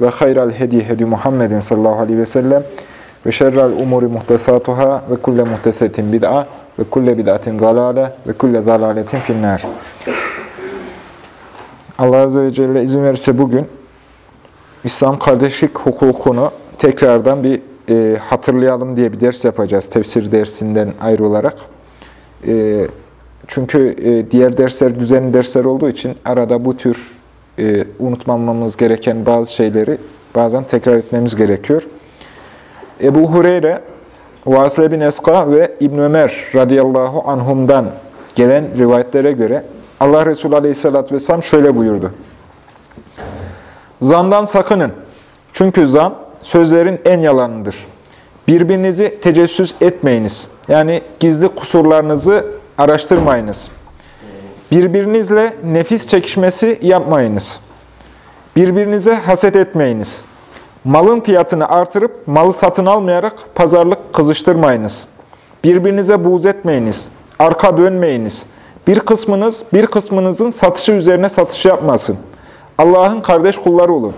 ve hayral hedi hedi Muhammedin sallallahu aleyhi ve sellem ve şerrel umuri muhtesatuhâ ve kulle muhtesetin bid'a ve kulle bid'atin zalâle ve kulle zalâletin finnâr. Allah Azze ve Celle izin verirse bugün İslam kardeşlik hukukunu tekrardan bir e, hatırlayalım diye bir ders yapacağız. Tefsir dersinden ayrı olarak. E, çünkü e, diğer dersler düzenli dersler olduğu için arada bu tür e, unutmamamız gereken bazı şeyleri bazen tekrar etmemiz gerekiyor. Ebu Hureyre, Vasile bin Eska ve İbn Ömer radıyallahu anhumdan gelen rivayetlere göre Allah Resulü aleyhissalatü vesselam şöyle buyurdu. Zandan sakının. Çünkü zan sözlerin en yalanıdır. Birbirinizi tecessüs etmeyiniz. Yani gizli kusurlarınızı araştırmayınız. Birbirinizle nefis çekişmesi yapmayınız. Birbirinize haset etmeyiniz. Malın fiyatını artırıp malı satın almayarak pazarlık kızıştırmayınız. Birbirinize buğz etmeyiniz. Arka dönmeyiniz. Bir kısmınız bir kısmınızın satışı üzerine satış yapmasın. Allah'ın kardeş kulları olun.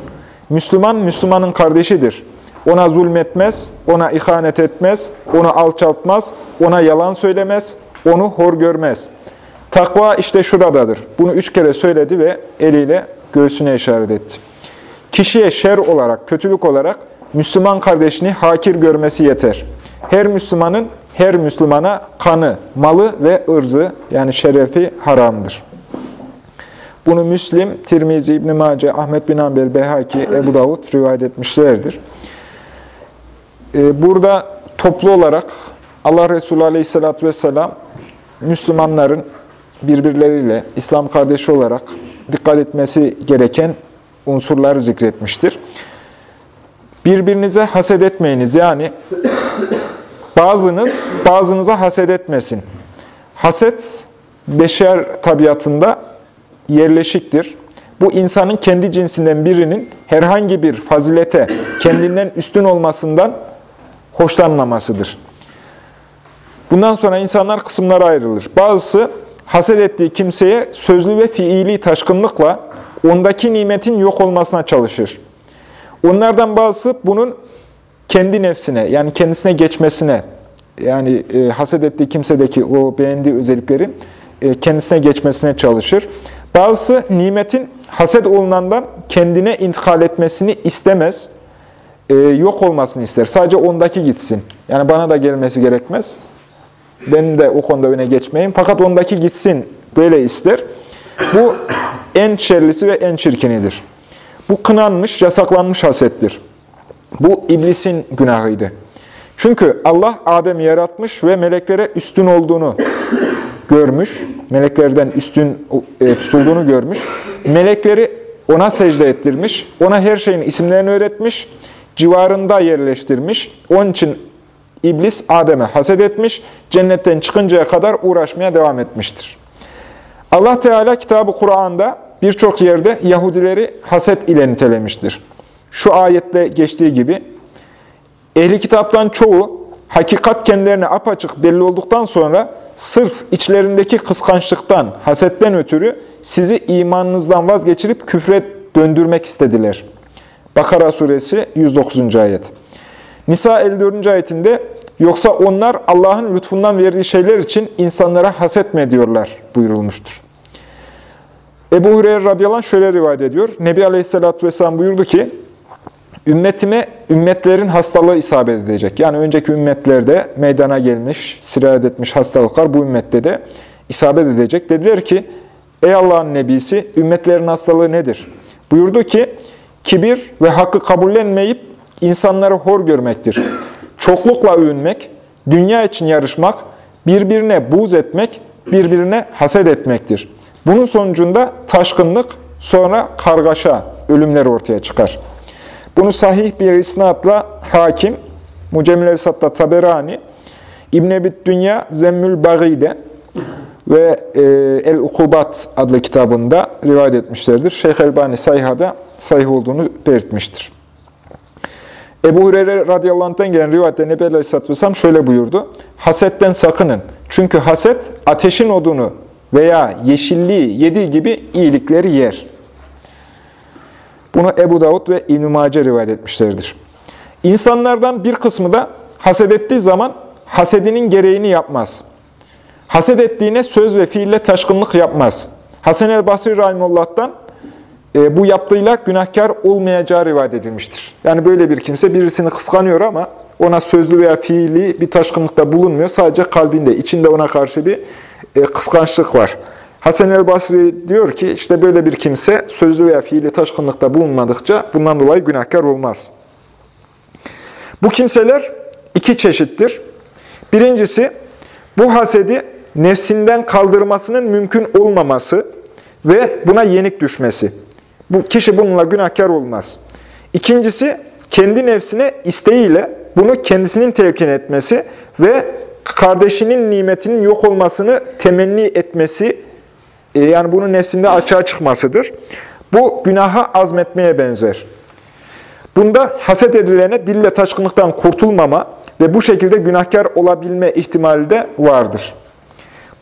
Müslüman, Müslümanın kardeşidir. Ona zulmetmez, ona ihanet etmez, onu alçaltmaz, ona yalan söylemez, onu hor görmez. Takva işte şuradadır. Bunu üç kere söyledi ve eliyle göğsüne işaret etti. Kişiye şer olarak, kötülük olarak Müslüman kardeşini hakir görmesi yeter. Her Müslümanın her Müslümana kanı, malı ve ırzı yani şerefi haramdır. Bunu Müslim, Tirmizi, İbn-i Mace, Ahmet bin Ambel, Behaki, Ebu Davud rivayet etmişlerdir. Ee, burada toplu olarak Allah Resulü Aleyhisselatü Vesselam Müslümanların birbirleriyle İslam kardeşi olarak dikkat etmesi gereken unsurları zikretmiştir. Birbirinize haset etmeyiniz. Yani bazınız bazınıza haset etmesin. Haset beşer tabiatında yerleşiktir. Bu insanın kendi cinsinden birinin herhangi bir fazilete kendinden üstün olmasından hoşlanmamasıdır. Bundan sonra insanlar kısımlara ayrılır. Bazısı haset ettiği kimseye sözlü ve fiili taşkınlıkla ondaki nimetin yok olmasına çalışır. Onlardan bazısı bunun kendi nefsine yani kendisine geçmesine yani e, haset ettiği kimsedeki o beğendiği özelliklerin e, kendisine geçmesine çalışır. Bazısı nimetin haset olunandan kendine intikal etmesini istemez. E, yok olmasını ister. Sadece ondaki gitsin. Yani bana da gelmesi gerekmez. Benim de o konuda öne geçmeyeyim. Fakat ondaki gitsin. Böyle ister. Bu en şerlisi ve en çirkinidir. Bu kınanmış, yasaklanmış hasettir. Bu iblisin günahıydı. Çünkü Allah Adem'i yaratmış ve meleklere üstün olduğunu görmüş. Meleklerden üstün e, tutulduğunu görmüş. Melekleri ona secde ettirmiş. Ona her şeyin isimlerini öğretmiş. Civarında yerleştirmiş. Onun için İblis Adem'e haset etmiş. Cennetten çıkıncaya kadar uğraşmaya devam etmiştir. Allah Teala kitabı Kur'an'da birçok yerde Yahudileri haset ile nitelemiştir. Şu ayette geçtiği gibi, ehli kitaptan çoğu hakikat kendilerine apaçık belli olduktan sonra sırf içlerindeki kıskançlıktan, hasetten ötürü sizi imanınızdan vazgeçirip küfre döndürmek istediler. Bakara suresi 109. ayet. Nisa 54. ayetinde yoksa onlar Allah'ın lütfundan verdiği şeyler için insanlara haset mi ediyorlar buyurulmuştur. Ebu Hureyre radıyallahu anh şöyle rivayet ediyor. Nebi Aleyhisselatü Vesselam buyurdu ki, ümmetime ümmetlerin hastalığı isabet edecek. Yani önceki ümmetlerde meydana gelmiş, sirayet etmiş hastalıklar bu ümmette de isabet edecek. Dediler ki, ey Allah'ın nebisi, ümmetlerin hastalığı nedir? Buyurdu ki, kibir ve hakkı kabullenmeyip insanları hor görmektir. Çoklukla övünmek, dünya için yarışmak, birbirine buğz etmek, birbirine haset etmektir. Bunun sonucunda taşkınlık, sonra kargaşa, ölümler ortaya çıkar. Bunu sahih bir isnatla Hakim, Mucemmil Evsat'ta Taberani, İbn Ebi Dünya Zemmül Bagi'de ve e, El-Ukubat adlı kitabında rivayet etmişlerdir. Şeyh Elbani Sayha'da sahih olduğunu belirtmiştir. Ebu Hureyre radıyallahu anh'tan gelen rivayette Nebi Aleyhisselatü Vesselam şöyle buyurdu. Hasetten sakının. Çünkü haset ateşin odunu veya yeşilliği yediği gibi iyilikleri yer. Bunu Ebu Davud ve İbn-i Mace rivayet etmişlerdir. İnsanlardan bir kısmı da haset ettiği zaman hasedinin gereğini yapmaz. Haset ettiğine söz ve fiille taşkınlık yapmaz. Hasan el-Basri Rahimullah'tan e, bu yaptığıyla günahkar olmayacağı rivayet edilmiştir. Yani böyle bir kimse birisini kıskanıyor ama ona sözlü veya fiili bir taşkınlıkta bulunmuyor. Sadece kalbinde, içinde ona karşı bir e, kıskançlık var. Hasan el-Basri diyor ki işte böyle bir kimse sözlü veya fiili taşkınlıkta bulunmadıkça bundan dolayı günahkar olmaz. Bu kimseler iki çeşittir. Birincisi bu hasedi nefsinden kaldırmasının mümkün olmaması ve buna yenik düşmesi. Bu kişi bununla günahkar olmaz. İkincisi kendi nefsine isteğiyle bunu kendisinin telkin etmesi ve kardeşinin nimetinin yok olmasını temenni etmesi, e, yani bunun nefsinde açığa çıkmasıdır. Bu günaha azmetmeye benzer. Bunda haset edilene dille taşkınlıktan kurtulmama ve bu şekilde günahkar olabilme ihtimali de vardır.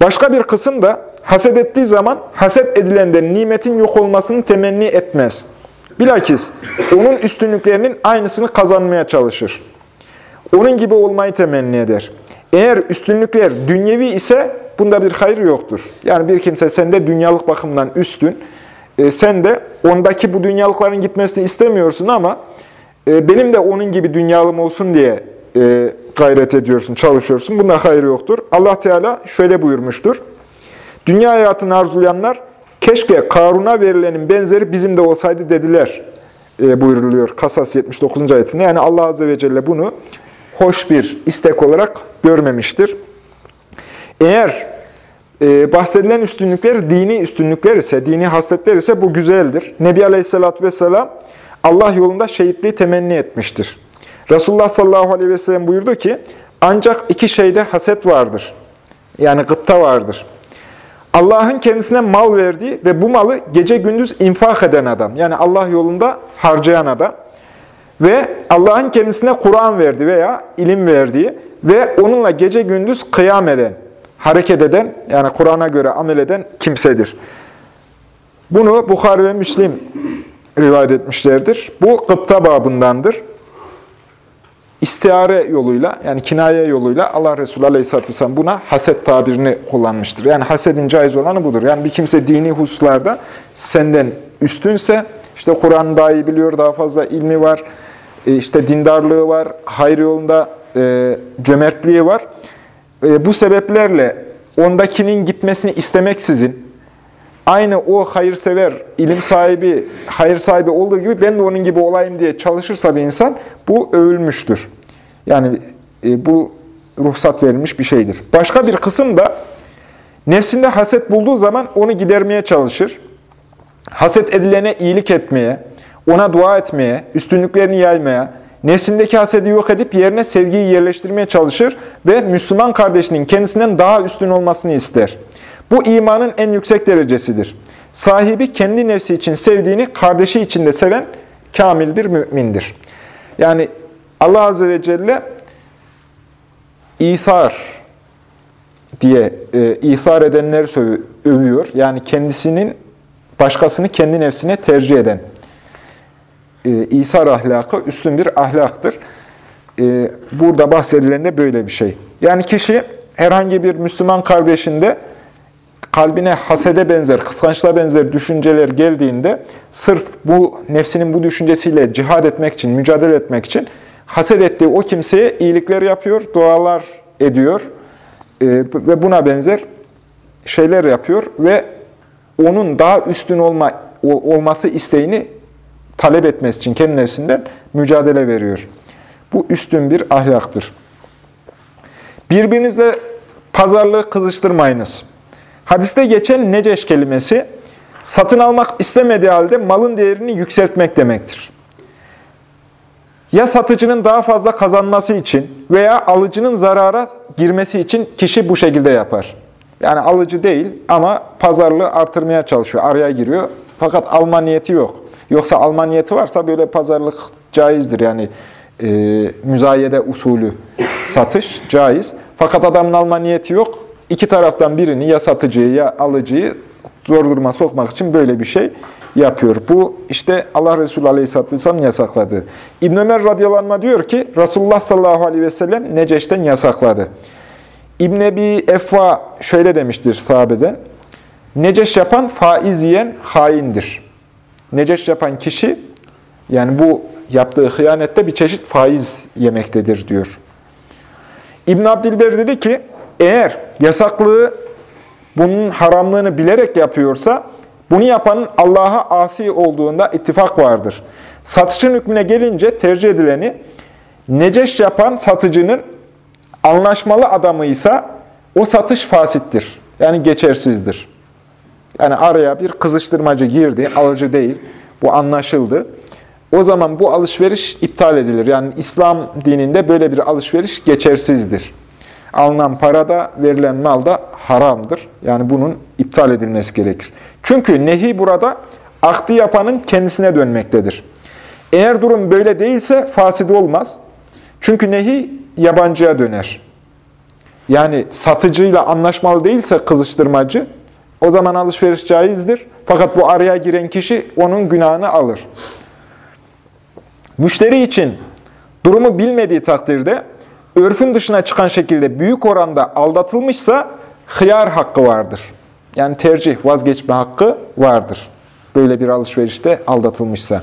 Başka bir kısım da haset ettiği zaman haset edilenden nimetin yok olmasını temenni etmez. Bilakis onun üstünlüklerinin aynısını kazanmaya çalışır. Onun gibi olmayı temenni eder. Eğer üstünlükler dünyevi ise bunda bir hayır yoktur. Yani bir kimse sende dünyalık bakımdan üstün, e, sen de ondaki bu dünyalıkların gitmesini istemiyorsun ama e, benim de onun gibi dünyalım olsun diye e, gayret ediyorsun, çalışıyorsun. Bunda hayır yoktur. Allah Teala şöyle buyurmuştur. Dünya hayatını arzulayanlar keşke Karun'a verilenin benzeri bizim de olsaydı dediler e, buyuruluyor Kasas 79. ayetinde. Yani Allah Azze ve Celle bunu hoş bir istek olarak görmemiştir. Eğer e, bahsedilen üstünlükler dini üstünlükler ise, dini hasletler ise bu güzeldir. Nebi Aleyhisselatü Vesselam Allah yolunda şehitliği temenni etmiştir. Resulullah sallallahu aleyhi ve sellem buyurdu ki, ancak iki şeyde haset vardır. Yani gıpta vardır. Allah'ın kendisine mal verdiği ve bu malı gece gündüz infak eden adam. Yani Allah yolunda harcayan adam. Ve Allah'ın kendisine Kur'an verdi veya ilim verdiği ve onunla gece gündüz kıyam eden, hareket eden, yani Kur'an'a göre amel eden kimsedir. Bunu Bukhari ve Müslim rivayet etmişlerdir. Bu gıpta babındandır istiare yoluyla yani kinaye yoluyla Allah Resulü Aleyhisselatü Vesselam buna haset tabirini kullanmıştır. Yani hasedin caiz olanı budur. Yani bir kimse dini hususlarda senden üstünse işte Kur'an daha iyi biliyor, daha fazla ilmi var, e, işte dindarlığı var, hayır yolunda e, cömertliği var. E, bu sebeplerle ondakinin gitmesini istemeksizin aynı o hayırsever, ilim sahibi, hayır sahibi olduğu gibi ben de onun gibi olayım diye çalışırsa bir insan bu övülmüştür. Yani e, bu ruhsat verilmiş bir şeydir. Başka bir kısım da nefsinde haset bulduğu zaman onu gidermeye çalışır. Haset edilene iyilik etmeye, ona dua etmeye, üstünlüklerini yaymaya, nefsindeki hasedi yok edip yerine sevgiyi yerleştirmeye çalışır ve Müslüman kardeşinin kendisinden daha üstün olmasını ister. Bu imanın en yüksek derecesidir. Sahibi kendi nefsi için sevdiğini kardeşi için de seven kamil bir mümindir. Yani Allah Azze ve Celle İthar diye e, ithar edenleri övüyor. Yani kendisinin başkasını kendi nefsine tercih eden e, İsar ahlakı üstün bir ahlaktır. E, burada bahsedilen de böyle bir şey. Yani kişi herhangi bir Müslüman kardeşinde kalbine hasede benzer, kıskançlığa benzer düşünceler geldiğinde sırf bu nefsinin bu düşüncesiyle cihad etmek için, mücadele etmek için haset ettiği o kimseye iyilikler yapıyor, dualar ediyor e, ve buna benzer şeyler yapıyor ve onun daha üstün olma, olması isteğini talep etmesi için kendi nefsinden mücadele veriyor. Bu üstün bir ahlaktır. Birbirinizle pazarlığı kızıştırmayınız. Hadiste geçen neceş kelimesi, satın almak istemediği halde malın değerini yükseltmek demektir. Ya satıcının daha fazla kazanması için veya alıcının zarara girmesi için kişi bu şekilde yapar. Yani alıcı değil ama pazarlığı artırmaya çalışıyor, araya giriyor. Fakat alma niyeti yok. Yoksa alma niyeti varsa böyle pazarlık caizdir. Yani e, müzayede usulü satış caiz. Fakat adamın alma niyeti yok. İki taraftan birini ya satıcıyı ya alıcıyı zor duruma sokmak için böyle bir şey yapıyor. Bu işte Allah Resulü Aleyhisselatü Vesselam yasakladı. İbn Ömer radıyallahu anh diyor ki Resulullah sallallahu aleyhi ve sellem Neceş'ten yasakladı. İbn Ebi Efva şöyle demiştir sahabeden. Neceş yapan faiz yiyen haindir. Neceş yapan kişi yani bu yaptığı hıyanette bir çeşit faiz yemektedir diyor. İbn Abdilber dedi ki eğer yasaklığı bunun haramlığını bilerek yapıyorsa bunu yapanın Allah'a asi olduğunda ittifak vardır. Satışın hükmüne gelince tercih edileni neceş yapan satıcının anlaşmalı adamıysa o satış fasittir. Yani geçersizdir. Yani araya bir kızıştırmacı girdi, alıcı değil. Bu anlaşıldı. O zaman bu alışveriş iptal edilir. Yani İslam dininde böyle bir alışveriş geçersizdir. Alınan para da verilen mal da haramdır. Yani bunun iptal edilmesi gerekir. Çünkü nehi burada akdi yapanın kendisine dönmektedir. Eğer durum böyle değilse fasid olmaz. Çünkü nehi yabancıya döner. Yani satıcıyla anlaşmalı değilse kızıştırmacı, o zaman alışveriş caizdir. Fakat bu araya giren kişi onun günahını alır. Müşteri için durumu bilmediği takdirde örfün dışına çıkan şekilde büyük oranda aldatılmışsa hıyar hakkı vardır. Yani tercih, vazgeçme hakkı vardır. Böyle bir alışverişte aldatılmışsa.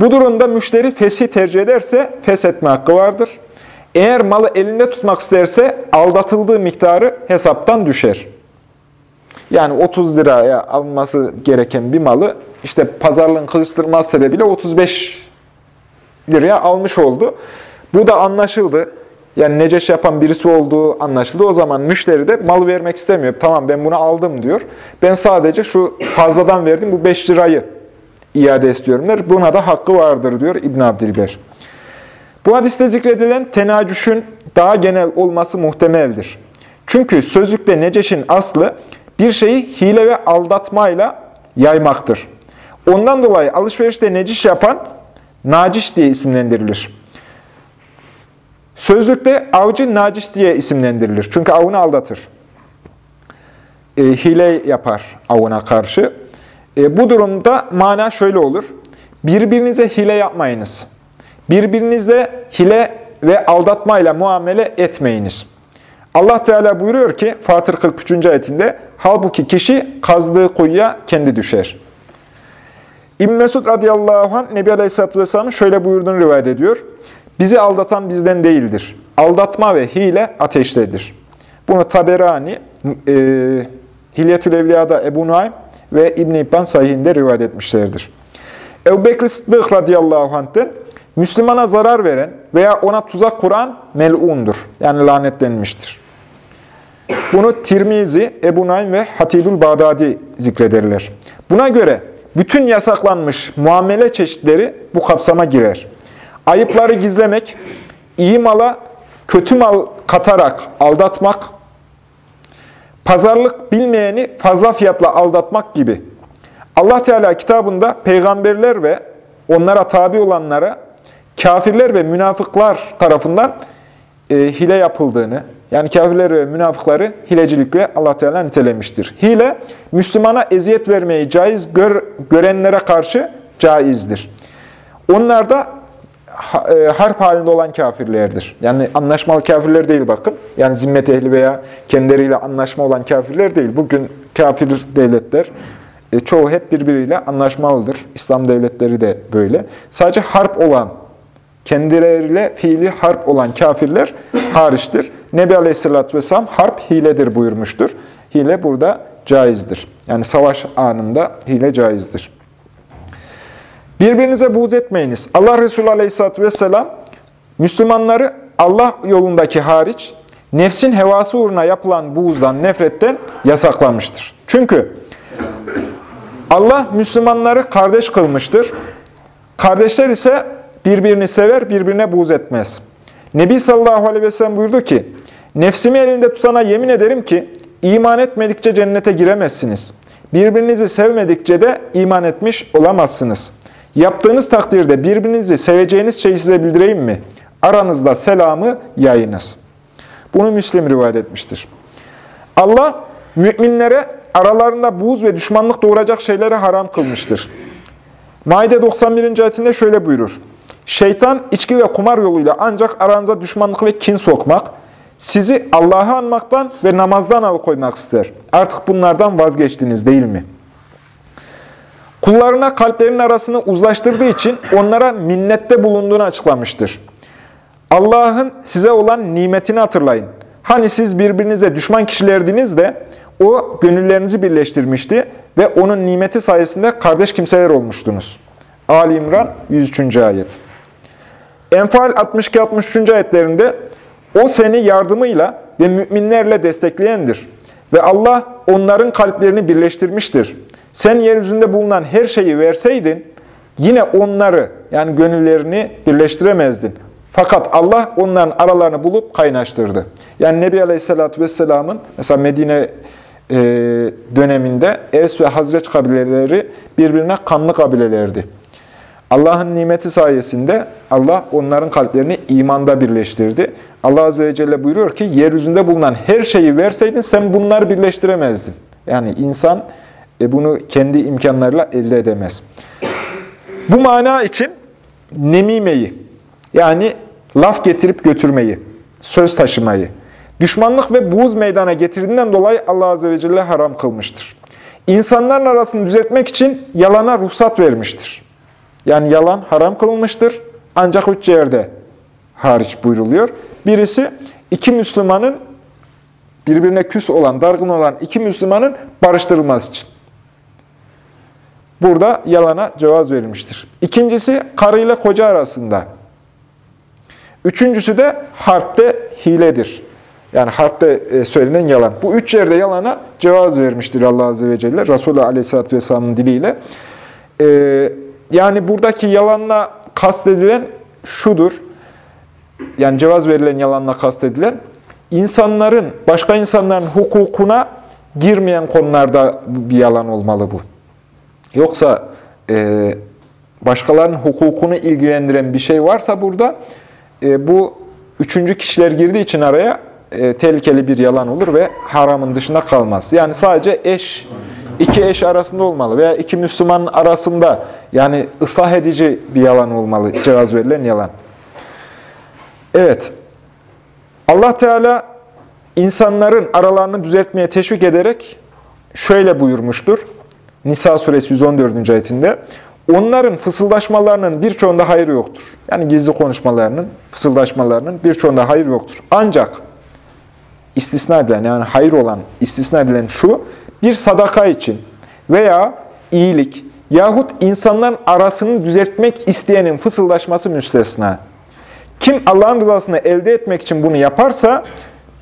Bu durumda müşteri fesi tercih ederse feshetme hakkı vardır. Eğer malı elinde tutmak isterse aldatıldığı miktarı hesaptan düşer. Yani 30 liraya alınması gereken bir malı işte pazarlığın kızıştırması sebebiyle 35 liraya almış oldu. Bu da anlaşıldı. Yani neceş yapan birisi olduğu anlaşıldı. O zaman müşteri de malı vermek istemiyor. Tamam ben bunu aldım diyor. Ben sadece şu fazladan verdim bu 5 lirayı iade istiyorum der. Buna da hakkı vardır diyor İbn Abdilber. Bu hadiste zikredilen tenacüşün daha genel olması muhtemeldir. Çünkü sözlükte neceşin aslı bir şeyi hile ve aldatmayla yaymaktır. Ondan dolayı alışverişte neciş yapan naciş diye isimlendirilir. Sözlükte avcı naciş diye isimlendirilir. Çünkü avını aldatır. E, hile yapar avına karşı. E, bu durumda mana şöyle olur. Birbirinize hile yapmayınız. Birbirinize hile ve aldatmayla muamele etmeyiniz. Allah Teala buyuruyor ki Fatır 43. ayetinde halbuki kişi kazdığı kuyuya kendi düşer. İbn Mesud radıyallahu anh Nebi Aleyhisselatü Vesselam'ın şöyle buyurduğunu rivayet ediyor. Bizi aldatan bizden değildir. Aldatma ve hile ateştedir. Bunu Taberani, e, Hilyetül Evliya'da Ebu Nuaym ve İbn-i İbban sahihinde rivayet etmişlerdir. Ebu Bekir Sıddık radıyallahu anh'ten Müslümana zarar veren veya ona tuzak kuran mel'undur. Yani lanetlenmiştir. Bunu Tirmizi, Ebu Naim ve Hatibül Bağdadi zikrederler. Buna göre bütün yasaklanmış muamele çeşitleri bu kapsama girer. Ayıpları gizlemek, iyi mala kötü mal katarak aldatmak, pazarlık bilmeyeni fazla fiyatla aldatmak gibi. Allah Teala kitabında peygamberler ve onlara tabi olanlara kafirler ve münafıklar tarafından e, hile yapıldığını, yani kafirler ve münafıkları hilecilikle Allah Teala nitelemiştir. Hile, Müslümana eziyet vermeyi caiz gör, görenlere karşı caizdir. Onlar da harp halinde olan kafirlerdir. Yani anlaşmalı kafirler değil bakın. Yani zimmet ehli veya kendileriyle anlaşma olan kafirler değil. Bugün kafir devletler e, çoğu hep birbiriyle anlaşmalıdır. İslam devletleri de böyle. Sadece harp olan, kendileriyle fiili harp olan kafirler hariçtir. Nebi Aleyhisselatü Vesselam harp hiledir buyurmuştur. Hile burada caizdir. Yani savaş anında hile caizdir. Birbirinize buğz etmeyiniz. Allah Resulü Aleyhisselatü Vesselam Müslümanları Allah yolundaki hariç nefsin hevası uğruna yapılan buğzdan, nefretten yasaklamıştır. Çünkü Allah Müslümanları kardeş kılmıştır. Kardeşler ise birbirini sever, birbirine buğz etmez. Nebi sallallahu aleyhi ve sellem buyurdu ki, Nefsimi elinde tutana yemin ederim ki, iman etmedikçe cennete giremezsiniz. Birbirinizi sevmedikçe de iman etmiş olamazsınız. Yaptığınız takdirde birbirinizi seveceğiniz şeyi size bildireyim mi? Aranızda selamı yayınız. Bunu Müslim rivayet etmiştir. Allah müminlere aralarında buğz ve düşmanlık doğuracak şeyleri haram kılmıştır. Maide 91. ayetinde şöyle buyurur. Şeytan içki ve kumar yoluyla ancak aranıza düşmanlık ve kin sokmak, sizi Allah'ı anmaktan ve namazdan alıkoymak ister. Artık bunlardan vazgeçtiniz değil mi? Kullarına kalplerinin arasını uzlaştırdığı için onlara minnette bulunduğunu açıklamıştır. Allah'ın size olan nimetini hatırlayın. Hani siz birbirinize düşman kişilerdiniz de o gönüllerinizi birleştirmişti ve onun nimeti sayesinde kardeş kimseler olmuştunuz. Ali İmran 103. ayet. Enfal 62-63. ayetlerinde o seni yardımıyla ve müminlerle destekleyendir. Ve Allah onların kalplerini birleştirmiştir. Sen yeryüzünde bulunan her şeyi verseydin, yine onları yani gönüllerini birleştiremezdin. Fakat Allah onların aralarını bulup kaynaştırdı. Yani Nebi Aleyhisselatü Vesselam'ın mesela Medine e, döneminde Evs ve Hazreç kabileleri birbirine kanlı kabilelerdi. Allah'ın nimeti sayesinde Allah onların kalplerini imanda birleştirdi. Allah Azze ve Celle buyuruyor ki, yeryüzünde bulunan her şeyi verseydin sen bunları birleştiremezdin. Yani insan e, bunu kendi imkanlarıyla elde edemez. Bu mana için nemimeyi, yani laf getirip götürmeyi, söz taşımayı, düşmanlık ve buğz meydana getirdiğinden dolayı Allah Azze ve Celle haram kılmıştır. İnsanların arasını düzeltmek için yalana ruhsat vermiştir. Yani yalan haram kılınmıştır. Ancak üç yerde hariç buyruluyor. Birisi iki Müslümanın birbirine küs olan, dargın olan iki Müslümanın barıştırılması için. Burada yalana cevaz verilmiştir. İkincisi karıyla koca arasında. Üçüncüsü de harpte hiledir. Yani harpte e, söylenen yalan. Bu üç yerde yalana cevaz vermiştir Allah Azze ve Celle. Resulü Aleyhisselatü Vesselam'ın diliyle. Ee, yani buradaki yalanla kastedilen şudur. Yani cevaz verilen yalanla kastedilen insanların, başka insanların hukukuna girmeyen konularda bir yalan olmalı bu. Yoksa e, başkalarının hukukunu ilgilendiren bir şey varsa burada e, bu üçüncü kişiler girdiği için araya e, tehlikeli bir yalan olur ve haramın dışında kalmaz. Yani sadece eş, iki eş arasında olmalı veya iki Müslüman arasında yani ıslah edici bir yalan olmalı, cevaz verilen yalan. Evet, Allah Teala insanların aralarını düzeltmeye teşvik ederek şöyle buyurmuştur. Nisa suresi 114. ayetinde. Onların fısıldaşmalarının birçoğunda hayır yoktur. Yani gizli konuşmalarının, fısıldaşmalarının birçoğunda hayır yoktur. Ancak istisna edilen yani hayır olan istisna edilen şu, bir sadaka için veya iyilik yahut insanların arasını düzeltmek isteyenin fısıldaşması müstesna. Kim Allah'ın rızasını elde etmek için bunu yaparsa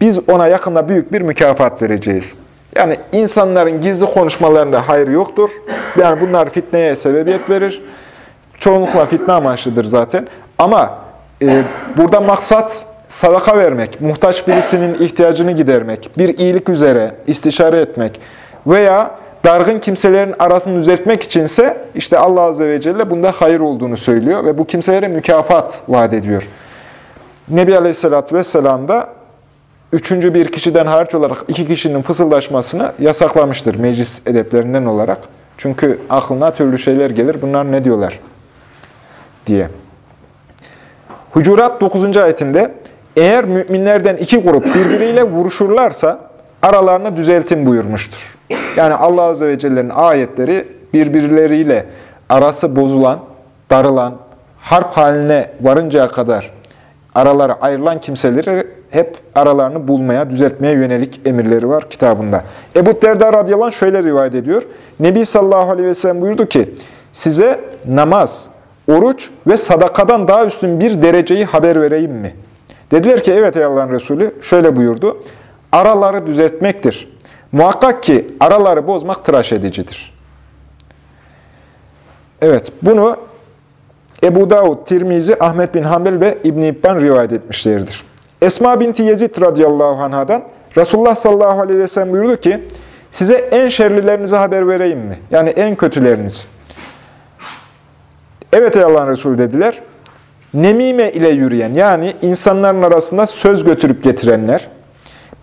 biz ona yakında büyük bir mükafat vereceğiz. Yani insanların gizli konuşmalarında hayır yoktur. Yani bunlar fitneye sebebiyet verir. Çoğunlukla fitne amaçlıdır zaten. Ama e, burada maksat sadaka vermek, muhtaç birisinin ihtiyacını gidermek, bir iyilik üzere istişare etmek veya dargın kimselerin arasını düzeltmek içinse işte Allah Azze ve Celle bunda hayır olduğunu söylüyor ve bu kimselere mükafat vaat ediyor. Nebi Aleyhisselatü Vesselam da üçüncü bir kişiden hariç olarak iki kişinin fısıldaşmasını yasaklamıştır meclis edeplerinden olarak. Çünkü aklına türlü şeyler gelir. Bunlar ne diyorlar? diye. Hucurat 9. ayetinde eğer müminlerden iki grup birbiriyle vuruşurlarsa aralarını düzeltin buyurmuştur. Yani Allah Azze ve Celle'nin ayetleri birbirleriyle arası bozulan, darılan, harp haline varıncaya kadar araları ayrılan kimseleri hep aralarını bulmaya, düzeltmeye yönelik emirleri var kitabında. Ebu Derda radıyallahu anh şöyle rivayet ediyor. Nebi sallallahu aleyhi ve sellem buyurdu ki, size namaz, oruç ve sadakadan daha üstün bir dereceyi haber vereyim mi? Dediler ki, evet ey Allah'ın Resulü, şöyle buyurdu. Araları düzeltmektir. Muhakkak ki araları bozmak tıraş edicidir. Evet, bunu Ebu Davud, Tirmizi, Ahmet bin Hanbel ve İbn-i İbban rivayet etmişlerdir. Esma binti Yezid radıyallahu anhadan Resulullah sallallahu aleyhi ve sellem buyurdu ki, size en şerlilerinize haber vereyim mi? Yani en kötüleriniz. Evet ey Allah'ın Resulü dediler. Nemime ile yürüyen yani insanların arasında söz götürüp getirenler,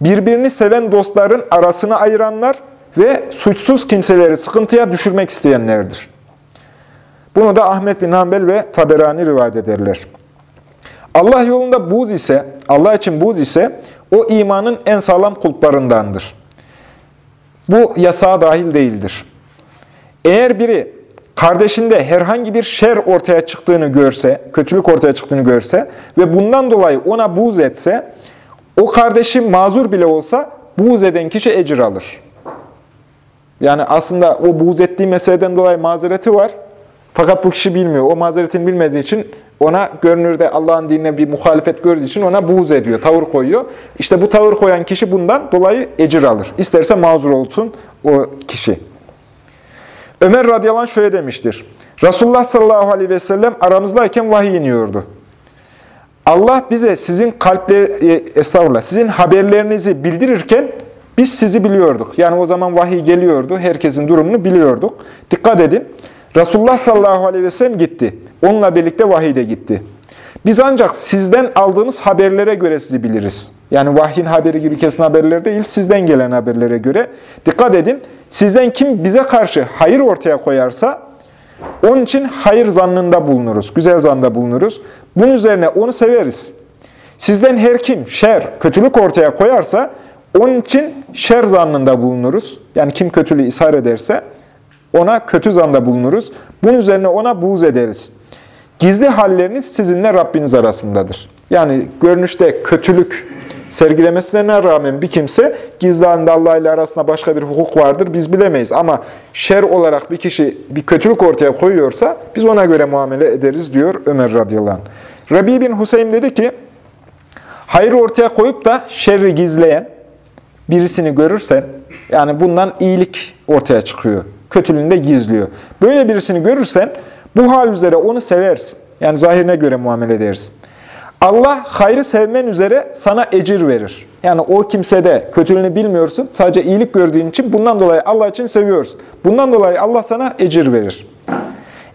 birbirini seven dostların arasını ayıranlar ve suçsuz kimseleri sıkıntıya düşürmek isteyenlerdir. Bunu da Ahmet bin Hanbel ve Taberani rivayet ederler. Allah yolunda buz ise, Allah için buz ise o imanın en sağlam kulplarındandır. Bu yasağa dahil değildir. Eğer biri kardeşinde herhangi bir şer ortaya çıktığını görse, kötülük ortaya çıktığını görse ve bundan dolayı ona buğz etse, o kardeşi mazur bile olsa buğz eden kişi ecir alır. Yani aslında o buğz ettiği meseleden dolayı mazereti var. Fakat bu kişi bilmiyor. O mazeretini bilmediği için ona görünürde Allah'ın dinine bir muhalefet gördüğü için ona buğz ediyor, tavır koyuyor. İşte bu tavır koyan kişi bundan dolayı ecir alır. İsterse mazur olsun o kişi. Ömer radıyallahu anh şöyle demiştir. Resulullah sallallahu aleyhi ve sellem aramızdayken vahiy iniyordu. Allah bize sizin kalpler, e, estağfurullah, sizin haberlerinizi bildirirken biz sizi biliyorduk. Yani o zaman vahiy geliyordu, herkesin durumunu biliyorduk. Dikkat edin, Resulullah sallallahu aleyhi ve sellem gitti. Onunla birlikte vahiy de gitti. Biz ancak sizden aldığımız haberlere göre sizi biliriz. Yani vahyin haberi gibi kesin haberler değil, sizden gelen haberlere göre. Dikkat edin, sizden kim bize karşı hayır ortaya koyarsa, onun için hayır zannında bulunuruz, güzel zanda bulunuruz. Bunun üzerine onu severiz. Sizden her kim şer, kötülük ortaya koyarsa, onun için şer zannında bulunuruz. Yani kim kötülüğü ishar ederse, ona kötü zanda bulunuruz. Bunun üzerine ona buğz ederiz. Gizli halleriniz sizinle Rabbiniz arasındadır. Yani görünüşte kötülük sergilemesine rağmen bir kimse gizli halinde Allah ile arasında başka bir hukuk vardır biz bilemeyiz. Ama şer olarak bir kişi bir kötülük ortaya koyuyorsa biz ona göre muamele ederiz diyor Ömer radıyallahu anh. Rabi bin Hüseyin dedi ki, hayır ortaya koyup da şerri gizleyen birisini görürsen, yani bundan iyilik ortaya çıkıyor. Kötülüğünü de gizliyor. Böyle birisini görürsen bu hal üzere onu seversin. Yani zahirine göre muamele edersin. Allah hayrı sevmen üzere sana ecir verir. Yani o kimsede kötülüğünü bilmiyorsun, sadece iyilik gördüğün için bundan dolayı Allah için seviyorsun. Bundan dolayı Allah sana ecir verir.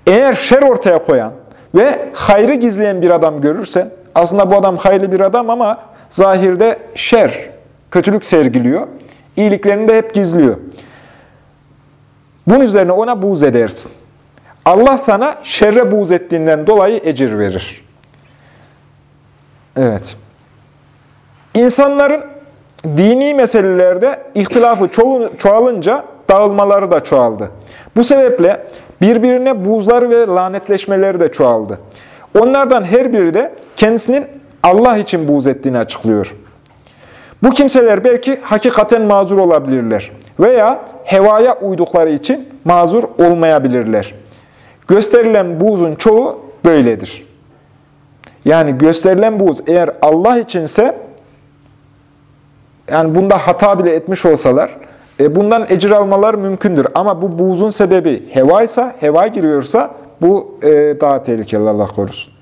Eğer şer ortaya koyan ve hayrı gizleyen bir adam görürsen, aslında bu adam hayırlı bir adam ama zahirde şer, kötülük sergiliyor. İyiliklerini de hep gizliyor. Bunun üzerine ona buğz edersin. Allah sana şerre buğz ettiğinden dolayı ecir verir. Evet. İnsanların dini meselelerde ihtilafı çoğalınca dağılmaları da çoğaldı. Bu sebeple birbirine buzlar ve lanetleşmeleri de çoğaldı. Onlardan her biri de kendisinin Allah için buğz ettiğini açıklıyor. Bu kimseler belki hakikaten mazur olabilirler veya hevaya uydukları için mazur olmayabilirler. Gösterilen buğzun çoğu böyledir. Yani gösterilen buğz eğer Allah içinse, yani bunda hata bile etmiş olsalar, e, bundan ecir almalar mümkündür. Ama bu buğzun sebebi heva ise, heva giriyorsa bu e, daha tehlikeli Allah korusun.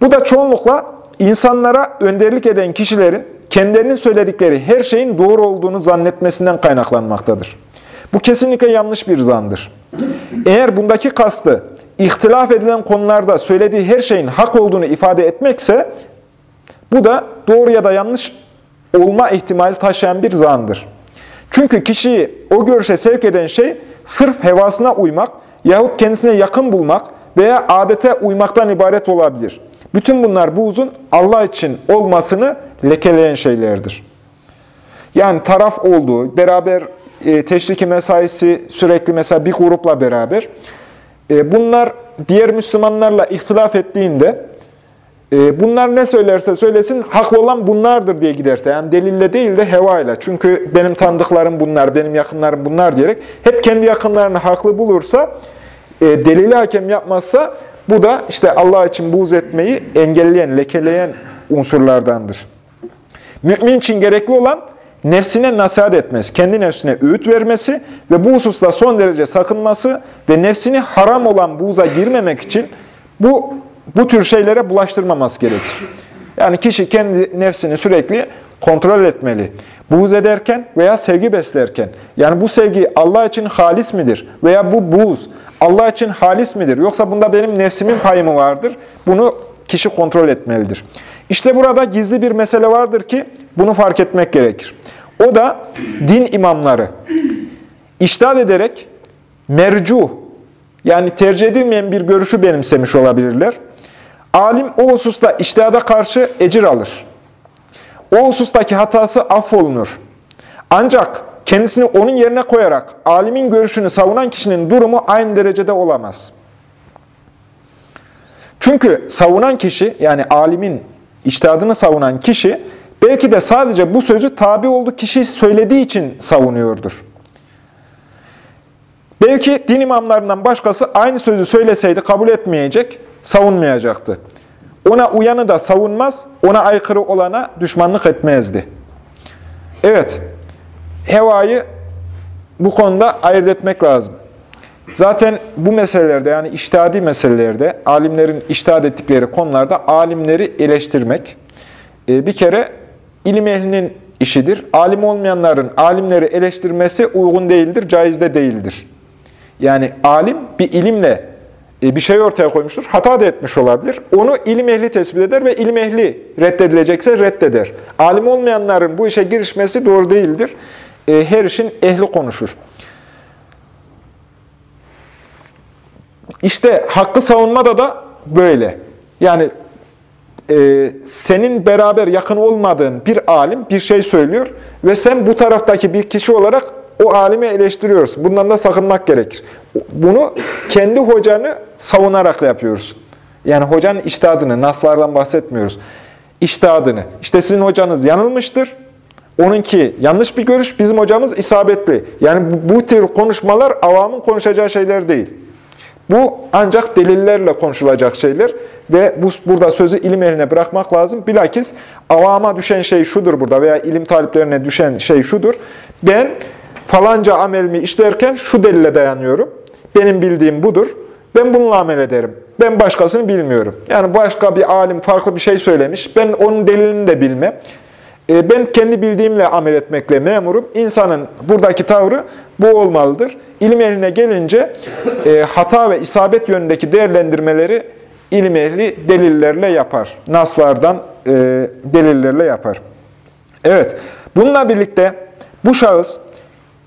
Bu da çoğunlukla insanlara önderlik eden kişilerin kendilerinin söyledikleri her şeyin doğru olduğunu zannetmesinden kaynaklanmaktadır. Bu kesinlikle yanlış bir zandır. Eğer bundaki kastı ihtilaf edilen konularda söylediği her şeyin hak olduğunu ifade etmekse bu da doğru ya da yanlış olma ihtimali taşıyan bir zandır. Çünkü kişiyi o görüşe sevk eden şey sırf hevasına uymak yahut kendisine yakın bulmak veya adete uymaktan ibaret olabilir. Bütün bunlar bu uzun Allah için olmasını lekeleyen şeylerdir. Yani taraf olduğu, beraber teşriki mesaisi sürekli mesela bir grupla beraber e, bunlar diğer Müslümanlarla ihtilaf ettiğinde e, bunlar ne söylerse söylesin haklı olan bunlardır diye giderse yani delille değil de hevayla çünkü benim tanıdıklarım bunlar, benim yakınlarım bunlar diyerek hep kendi yakınlarını haklı bulursa e, delili hakem yapmazsa bu da işte Allah için buğz etmeyi engelleyen, lekeleyen unsurlardandır. Mümin için gerekli olan nefsine nasihat etmesi, kendi nefsine öğüt vermesi ve bu hususta son derece sakınması ve nefsini haram olan buğza girmemek için Bu, bu tür şeylere bulaştırmaması gerekir. Yani kişi kendi nefsini sürekli kontrol etmeli. Buğz ederken veya sevgi beslerken, yani bu sevgi Allah için halis midir? Veya bu buğz Allah için halis midir? Yoksa bunda benim nefsimin payı mı vardır? Bunu kişi kontrol etmelidir. İşte burada gizli bir mesele vardır ki bunu fark etmek gerekir. O da din imamları iştahat ederek mercuh yani tercih edilmeyen bir görüşü benimsemiş olabilirler. Alim o hususta iştihada karşı ecir alır. O husustaki hatası affolunur. Ancak kendisini onun yerine koyarak alimin görüşünü savunan kişinin durumu aynı derecede olamaz. Çünkü savunan kişi, yani alimin iştihadını savunan kişi, belki de sadece bu sözü tabi olduğu kişi söylediği için savunuyordur. Belki din imamlarından başkası aynı sözü söyleseydi kabul etmeyecek, savunmayacaktı. Ona uyanı da savunmaz, ona aykırı olana düşmanlık etmezdi. Evet, hevayı bu konuda ayırt etmek lazım. Zaten bu meselelerde yani iştihadi meselelerde, alimlerin iştihad ettikleri konularda alimleri eleştirmek e, bir kere ilim ehlinin işidir. Alim olmayanların alimleri eleştirmesi uygun değildir, caiz de değildir. Yani alim bir ilimle e, bir şey ortaya koymuştur. Hata da etmiş olabilir. Onu ilim ehli tespit eder ve ilim ehli reddedilecekse reddeder. Alim olmayanların bu işe girişmesi doğru değildir. E, her işin ehli konuşur. İşte hakkı savunmada da böyle. Yani e, senin beraber yakın olmadığın bir alim bir şey söylüyor ve sen bu taraftaki bir kişi olarak o alimi eleştiriyorsun. Bundan da sakınmak gerekir. Bunu kendi hocanı savunarak yapıyoruz. Yani hocanın iştihadını, naslardan bahsetmiyoruz. İştihadını. İşte sizin hocanız yanılmıştır. Onunki yanlış bir görüş, bizim hocamız isabetli. Yani bu tür konuşmalar avamın konuşacağı şeyler değil. Bu ancak delillerle konuşulacak şeyler ve bu, burada sözü ilim eline bırakmak lazım. Bilakis avama düşen şey şudur burada veya ilim taliplerine düşen şey şudur. Ben falanca amelimi işlerken şu delile dayanıyorum. Benim bildiğim budur. Ben bununla amel ederim. Ben başkasını bilmiyorum. Yani başka bir alim farklı bir şey söylemiş. Ben onun delilini de bilmem. E, ben kendi bildiğimle amel etmekle memurum. İnsanın buradaki tavrı bu olmalıdır. İlim ehline gelince e, hata ve isabet yönündeki değerlendirmeleri ilim ehli delillerle yapar. Naslardan e, delillerle yapar. Evet, bununla birlikte bu şahıs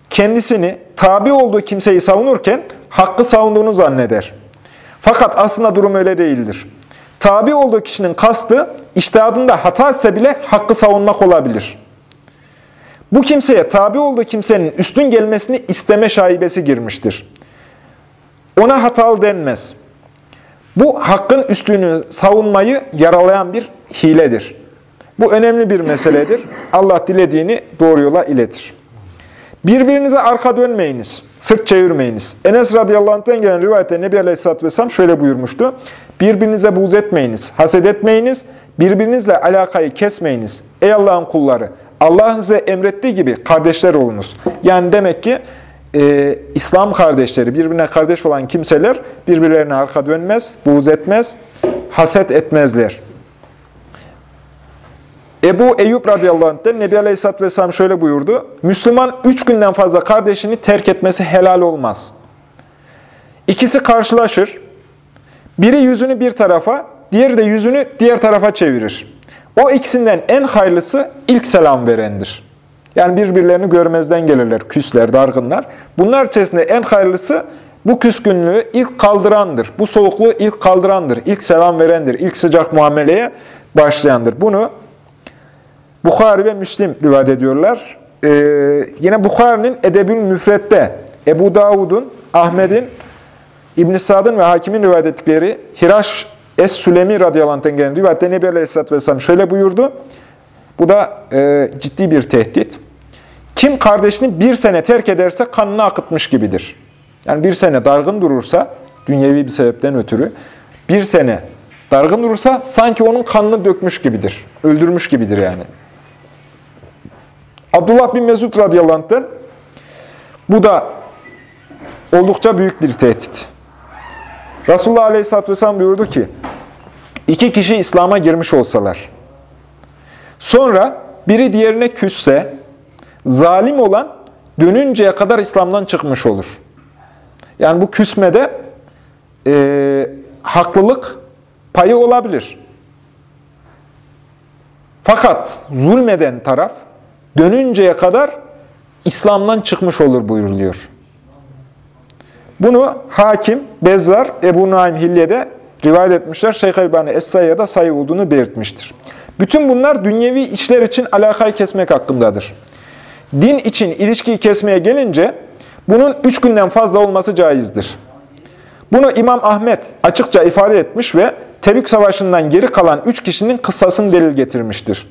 kendisini tabi olduğu kimseyi savunurken hakkı savunduğunu zanneder. Fakat aslında durum öyle değildir. Tabi olduğu kişinin kastı iştihadında hata ise bile hakkı savunmak olabilir. Bu kimseye tabi olduğu kimsenin üstün gelmesini isteme şaibesi girmiştir. Ona hatalı denmez. Bu hakkın üstünü savunmayı yaralayan bir hiledir. Bu önemli bir meseledir. Allah dilediğini doğru yola iletir. Birbirinize arka dönmeyiniz, sırt çevirmeyiniz. Enes radıyallahu anh'tan gelen rivayette Nebi Aleyhisselatü Vesselam şöyle buyurmuştu. Birbirinize buğz etmeyiniz, haset etmeyiniz, birbirinizle alakayı kesmeyiniz. Ey Allah'ın kulları, Allah'ın size emrettiği gibi kardeşler olunuz. Yani demek ki e, İslam kardeşleri, birbirine kardeş olan kimseler birbirlerine arka dönmez, buğz etmez, haset etmezler. Ebu Eyyub radıyallahu anh'den Nebi Aleyhisselatü Vesselam şöyle buyurdu. Müslüman üç günden fazla kardeşini terk etmesi helal olmaz. İkisi karşılaşır. Biri yüzünü bir tarafa, diğeri de yüzünü diğer tarafa çevirir. O ikisinden en hayırlısı ilk selam verendir. Yani birbirlerini görmezden gelirler, küsler, dargınlar. Bunlar içerisinde en hayırlısı bu küskünlüğü ilk kaldırandır. Bu soğukluğu ilk kaldırandır. İlk selam verendir. İlk sıcak muameleye başlayandır. Bunu Bukhari ve Müslim rivayet ediyorlar. Ee, yine Bukhari'nin Edebül Müfret'te Ebu Davud'un, Ahmet'in, İbn Sad'ın ve Hakim'in rivayet ettikleri Hiraş Es-Sülemi radıyallahu anh'ten gelen rivayette Nebi Aleyhisselatü Vesselam şöyle buyurdu. Bu da e, ciddi bir tehdit. Kim kardeşini bir sene terk ederse kanını akıtmış gibidir. Yani bir sene dargın durursa, dünyevi bir sebepten ötürü, bir sene dargın durursa sanki onun kanını dökmüş gibidir. Öldürmüş gibidir yani. Abdullah bin Mesud radıyallahu bu da oldukça büyük bir tehdit. Resulullah Aleyhisselatü Vesselam buyurdu ki, iki kişi İslam'a girmiş olsalar, sonra biri diğerine küsse, zalim olan dönünceye kadar İslam'dan çıkmış olur. Yani bu küsmede e, haklılık payı olabilir. Fakat zulmeden taraf dönünceye kadar İslam'dan çıkmış olur buyuruluyor. Bunu hakim, Bezzar, Ebu Naim Hilye'de rivayet etmişler. Şeyh Elbani Es-Sayya'da sayı olduğunu belirtmiştir. Bütün bunlar dünyevi işler için alakayı kesmek hakkındadır. Din için ilişkiyi kesmeye gelince bunun üç günden fazla olması caizdir. Bunu İmam Ahmet açıkça ifade etmiş ve Tebük Savaşı'ndan geri kalan üç kişinin kıssasını delil getirmiştir.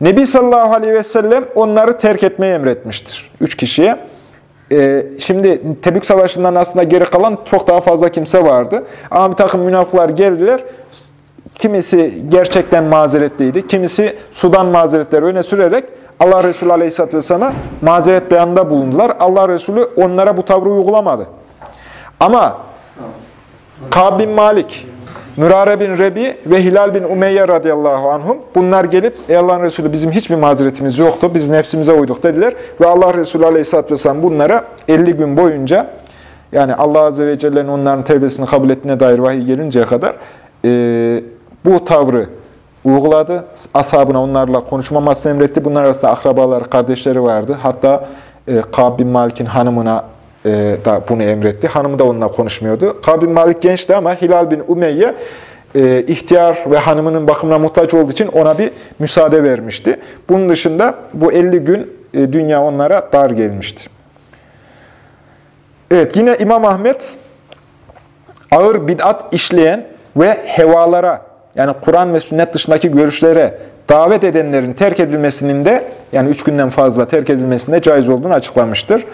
Nebi sallallahu aleyhi ve sellem onları terk etmeyi emretmiştir. Üç kişiye. Ee, şimdi Tebük Savaşı'ndan aslında geri kalan çok daha fazla kimse vardı. Ama bir takım münafıklar geldiler. Kimisi gerçekten mazeretliydi. Kimisi sudan mazeretleri öne sürerek Allah Resulü Aleyhisselatü Vesselam'a mazeret beyanında bulundular. Allah Resulü onlara bu tavrı uygulamadı. Ama Kab bin Malik, Mürare bin Rebi ve Hilal bin Umeyye radıyallahu anhum bunlar gelip Ey Allah'ın Resulü bizim hiçbir mazeretimiz yoktu. Biz nefsimize uyduk dediler. Ve Allah Resulü aleyhisselatü vesselam bunlara 50 gün boyunca yani Allah Azze ve Celle'nin onların tevbesini kabul ettiğine dair vahiy gelinceye kadar e, bu tavrı uyguladı. Ashabına onlarla konuşmamasını emretti. Bunlar arasında akrabalar, kardeşleri vardı. Hatta e, Kab bin Malik'in hanımına e, da bunu emretti. Hanımı da onunla konuşmuyordu. Kab bin Malik gençti ama Hilal bin Umeyye e, ihtiyar ve hanımının bakımına muhtaç olduğu için ona bir müsaade vermişti. Bunun dışında bu 50 gün e, dünya onlara dar gelmişti. Evet yine İmam Ahmet ağır bid'at işleyen ve hevalara yani Kur'an ve sünnet dışındaki görüşlere davet edenlerin terk edilmesinin de yani üç günden fazla terk edilmesinde caiz olduğunu açıklamıştır.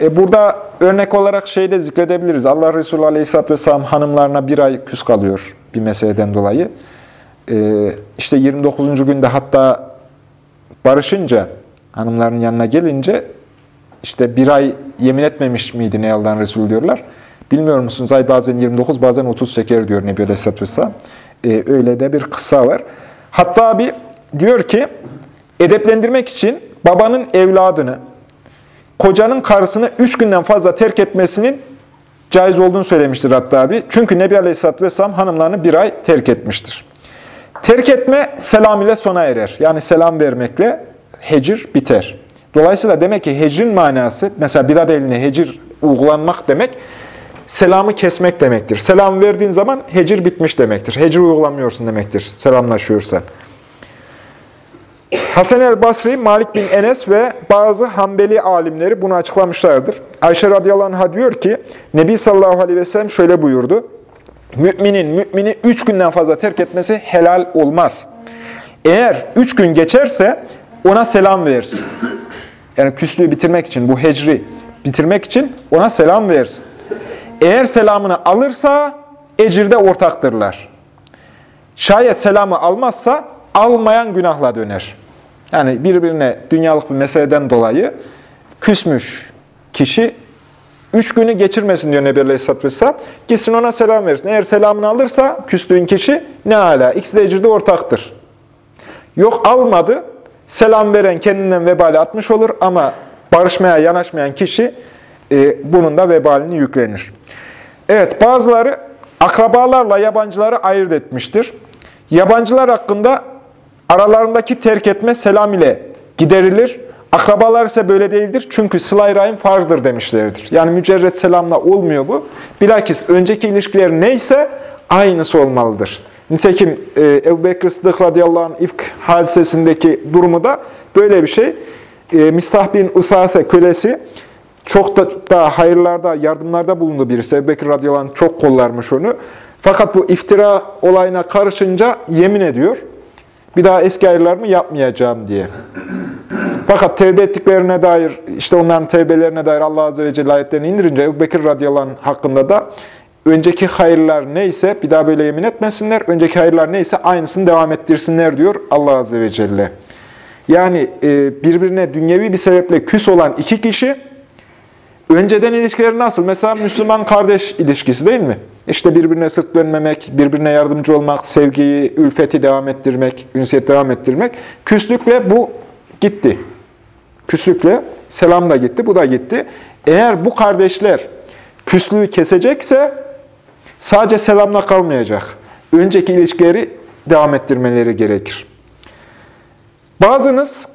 E burada örnek olarak şey de zikredebiliriz. Allah Resulü Aleyhisselatü Vesselam hanımlarına bir ay küs kalıyor bir meseleden dolayı. E, işte 29. günde hatta barışınca, hanımların yanına gelince işte bir ay yemin etmemiş miydi ne Allah'ın Resulü diyorlar. Bilmiyor musunuz? Ay bazen 29, bazen 30 şeker diyor Nebi Aleyhisselatü Vesselam. E, öyle de bir kıssa var. Hatta bir diyor ki, edeplendirmek için babanın evladını, kocanın karısını üç günden fazla terk etmesinin caiz olduğunu söylemiştir hatta abi. Çünkü Nebi Aleyhisselatü Vesselam hanımlarını bir ay terk etmiştir. Terk etme selam ile sona erer. Yani selam vermekle hecir biter. Dolayısıyla demek ki hecrin manası, mesela bir eline hecir uygulanmak demek, selamı kesmek demektir. Selam verdiğin zaman hecir bitmiş demektir. Hecir uygulamıyorsun demektir selamlaşıyorsan. Hasan el Basri, Malik bin Enes ve bazı Hanbeli alimleri bunu açıklamışlardır. Ayşe radıyallahu anh'a diyor ki, Nebi sallallahu aleyhi ve sellem şöyle buyurdu. Müminin mümini üç günden fazla terk etmesi helal olmaz. Eğer üç gün geçerse ona selam versin. Yani küslüğü bitirmek için, bu hecri bitirmek için ona selam versin. Eğer selamını alırsa ecirde ortaktırlar. Şayet selamı almazsa almayan günahla döner. Yani birbirine dünyalık bir meseleden dolayı küsmüş kişi üç günü geçirmesin diyor Nebi Aleyhisselatü Vesselam. Gitsin ona selam versin. Eğer selamını alırsa küstüğün kişi ne ala. İkisi de ecirde ortaktır. Yok almadı. Selam veren kendinden vebali atmış olur ama barışmaya yanaşmayan kişi e, bunun da vebalini yüklenir. Evet bazıları akrabalarla yabancıları ayırt etmiştir. Yabancılar hakkında aralarındaki terk etme selam ile giderilir. Akrabalar ise böyle değildir. Çünkü sıla-i rahim farzdır demişlerdir. Yani mücerret selamla olmuyor bu. Bilakis önceki ilişkiler neyse aynısı olmalıdır. Nitekim e, Ebu Bekir Sıddık radıyallahu anh ifk hadisesindeki durumu da böyle bir şey. E, Mistah bin Usase kölesi çok da, da hayırlarda, yardımlarda bulundu birisi. Ebu Bekir radıyallahu anh çok kollarmış onu. Fakat bu iftira olayına karışınca yemin ediyor. Bir daha eski hayırlarımı yapmayacağım diye. Fakat tevbe ettiklerine dair, işte onların tevbelerine dair Allah Azze ve Celle ayetlerini indirince Ebu Bekir radıyallahu anh hakkında da önceki hayırlar neyse bir daha böyle yemin etmesinler. Önceki hayırlar neyse aynısını devam ettirsinler diyor Allah Azze ve Celle. Yani e, birbirine dünyevi bir sebeple küs olan iki kişi önceden ilişkileri nasıl? Mesela Müslüman kardeş ilişkisi değil mi? İşte birbirine sırt dönmemek, birbirine yardımcı olmak, sevgiyi, ülfeti devam ettirmek, ünsiyet devam ettirmek. Küslükle bu gitti. Küslükle selam da gitti, bu da gitti. Eğer bu kardeşler küslüğü kesecekse sadece selamla kalmayacak. Önceki ilişkileri devam ettirmeleri gerekir. Bazınız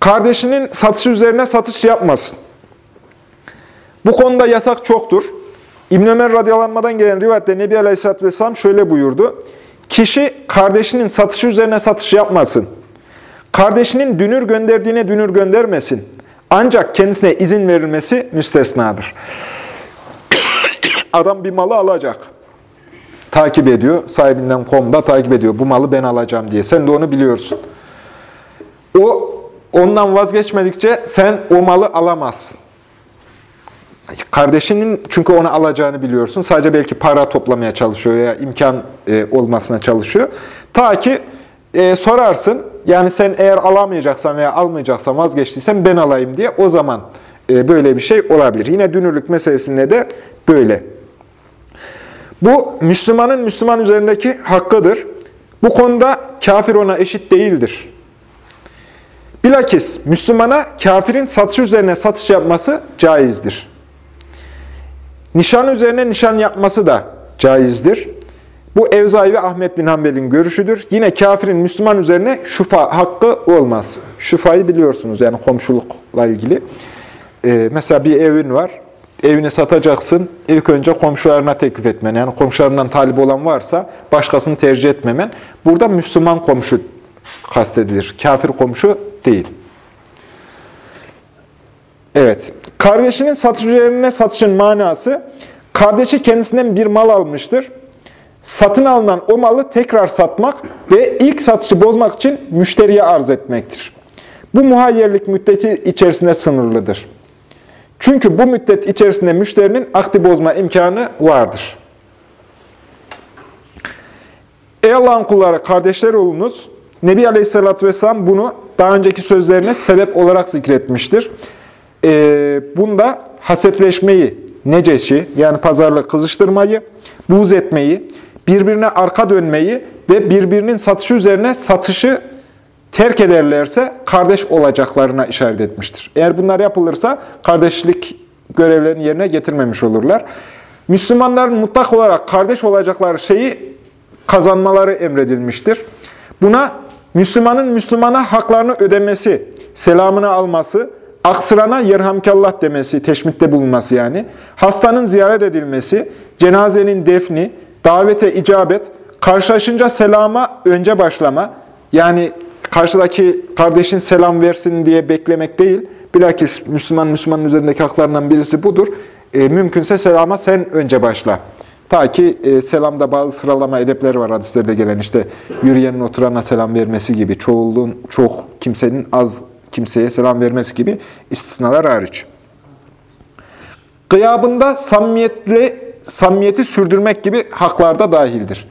kardeşinin satışı üzerine satış yapmasın. Bu konuda yasak çoktur. İbn Ömer radyalanmadan gelen rivayette Nebi Aleyhisselatü Vesselam şöyle buyurdu. Kişi kardeşinin satışı üzerine satış yapmasın. Kardeşinin dünür gönderdiğine dünür göndermesin. Ancak kendisine izin verilmesi müstesnadır. Adam bir malı alacak. Takip ediyor. Sahibinden komda takip ediyor. Bu malı ben alacağım diye. Sen de onu biliyorsun. O ondan vazgeçmedikçe sen o malı alamazsın. Kardeşinin çünkü onu alacağını biliyorsun. Sadece belki para toplamaya çalışıyor veya imkan e, olmasına çalışıyor. Ta ki e, sorarsın, yani sen eğer alamayacaksan veya almayacaksan vazgeçtiysen ben alayım diye o zaman e, böyle bir şey olabilir. Yine dünürlük meselesinde de böyle. Bu Müslümanın Müslüman üzerindeki hakkıdır. Bu konuda kafir ona eşit değildir. Bilakis Müslümana kafirin satışı üzerine satış yapması caizdir. Nişan üzerine nişan yapması da caizdir. Bu Evzai ve Ahmet bin Hanbel'in görüşüdür. Yine kafirin Müslüman üzerine şufa hakkı olmaz. Şufayı biliyorsunuz yani komşulukla ilgili. Ee, mesela bir evin var. Evini satacaksın. İlk önce komşularına teklif etmen. Yani komşularından talip olan varsa başkasını tercih etmemen. Burada Müslüman komşu kastedilir. Kafir komşu değil. Evet. Kardeşinin satış üzerine satışın manası, kardeşi kendisinden bir mal almıştır. Satın alınan o malı tekrar satmak ve ilk satışı bozmak için müşteriye arz etmektir. Bu muhayyerlik müddeti içerisinde sınırlıdır. Çünkü bu müddet içerisinde müşterinin akdi bozma imkanı vardır. Ey Allah'ın kulları, kardeşler olunuz. Nebi Aleyhisselatü Vesselam bunu daha önceki sözlerine sebep olarak zikretmiştir. Ee, bunda hasetleşmeyi, neceşi yani pazarlık kızıştırmayı, buğz etmeyi, birbirine arka dönmeyi ve birbirinin satışı üzerine satışı terk ederlerse kardeş olacaklarına işaret etmiştir. Eğer bunlar yapılırsa kardeşlik görevlerini yerine getirmemiş olurlar. Müslümanların mutlak olarak kardeş olacakları şeyi kazanmaları emredilmiştir. Buna Müslümanın Müslümana haklarını ödemesi, selamını alması, aksırana yerhamkallah demesi, teşmitte bulunması yani, hastanın ziyaret edilmesi, cenazenin defni, davete icabet, karşılaşınca selama önce başlama, yani karşıdaki kardeşin selam versin diye beklemek değil, bilakis Müslüman Müslümanın üzerindeki haklarından birisi budur. E, mümkünse selama sen önce başla. Ta ki e, selamda bazı sıralama edepleri var hadislerde gelen işte yürüyenin oturana selam vermesi gibi, çoğulluğun çok kimsenin az kimseye selam vermesi gibi istisnalar hariç. Gıyabında samimiyetli, samimiyeti sürdürmek gibi haklar da dahildir.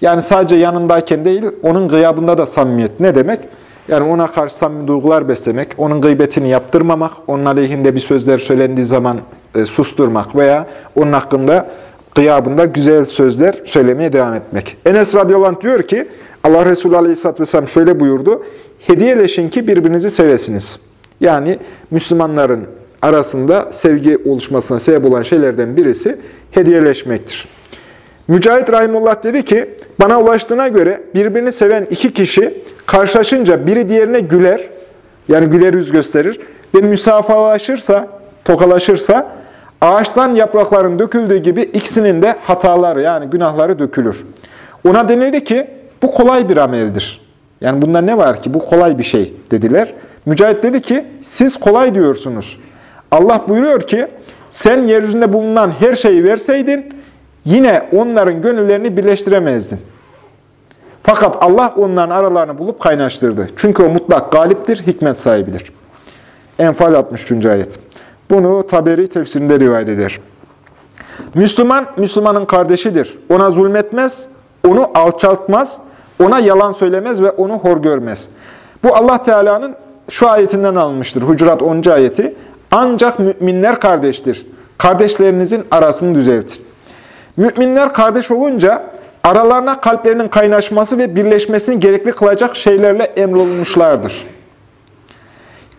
Yani sadece yanındayken değil, onun gıyabında da samimiyet. Ne demek? Yani ona karşı samimi duygular beslemek, onun gıybetini yaptırmamak, onun aleyhinde bir sözler söylendiği zaman e, susturmak veya onun hakkında gıyabında güzel sözler söylemeye devam etmek. Enes radıyallahu diyor ki, Allah Resulü aleyhisselatü vesselam şöyle buyurdu, hediyeleşin ki birbirinizi sevesiniz. Yani Müslümanların arasında sevgi oluşmasına sebep olan şeylerden birisi hediyeleşmektir. Mücahit Rahimullah dedi ki, bana ulaştığına göre birbirini seven iki kişi karşılaşınca biri diğerine güler, yani güler yüz gösterir ve müsafalaşırsa, tokalaşırsa, ağaçtan yaprakların döküldüğü gibi ikisinin de hataları yani günahları dökülür. Ona denildi ki, bu kolay bir ameldir. Yani bunda ne var ki? Bu kolay bir şey dediler. Mücahit dedi ki, siz kolay diyorsunuz. Allah buyuruyor ki, sen yeryüzünde bulunan her şeyi verseydin, yine onların gönüllerini birleştiremezdin. Fakat Allah onların aralarını bulup kaynaştırdı. Çünkü o mutlak galiptir, hikmet sahibidir. Enfal 63. ayet. Bunu Taberi tefsirinde rivayet eder. Müslüman, Müslümanın kardeşidir. Ona zulmetmez, onu alçaltmaz, ona yalan söylemez ve onu hor görmez. Bu Allah Teala'nın şu ayetinden alınmıştır. Hucurat 10. ayeti. Ancak müminler kardeştir. Kardeşlerinizin arasını düzeltin. Müminler kardeş olunca aralarına kalplerinin kaynaşması ve birleşmesini gerekli kılacak şeylerle emrolunmuşlardır.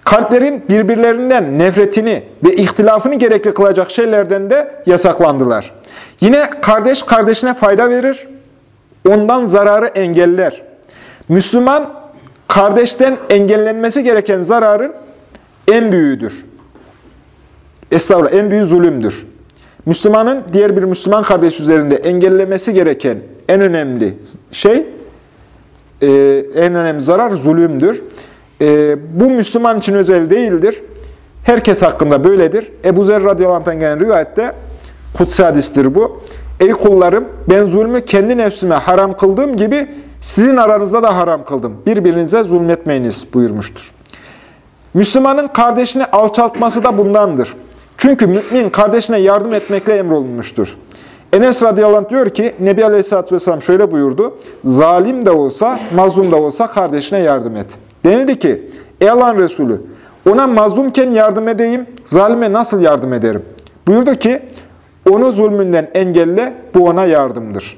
Kalplerin birbirlerinden nefretini ve ihtilafını gerekli kılacak şeylerden de yasaklandılar. Yine kardeş kardeşine fayda verir, ondan zararı engeller. Müslüman, kardeşten engellenmesi gereken zararın en büyüğüdür. Estağfurullah, en büyük zulümdür. Müslümanın diğer bir Müslüman kardeş üzerinde engellemesi gereken en önemli şey, e, en önemli zarar zulümdür. E, bu Müslüman için özel değildir. Herkes hakkında böyledir. Ebu Zer radıyallahu anh gelen rivayette, kutsi hadistir bu. Ey kullarım ben zulmü kendi nefsime haram kıldığım gibi sizin aranızda da haram kıldım. Birbirinize zulmetmeyiniz buyurmuştur. Müslümanın kardeşini alçaltması da bundandır. Çünkü mümin kardeşine yardım etmekle emrolunmuştur. Enes radıyallahu anh diyor ki, Nebi Aleyhisselatü Vesselam şöyle buyurdu, zalim de olsa, mazlum da olsa kardeşine yardım et. Denildi ki, ey Allah'ın Resulü, ona mazlumken yardım edeyim, zalime nasıl yardım ederim? Buyurdu ki, onu zulmünden engelle, bu ona yardımdır.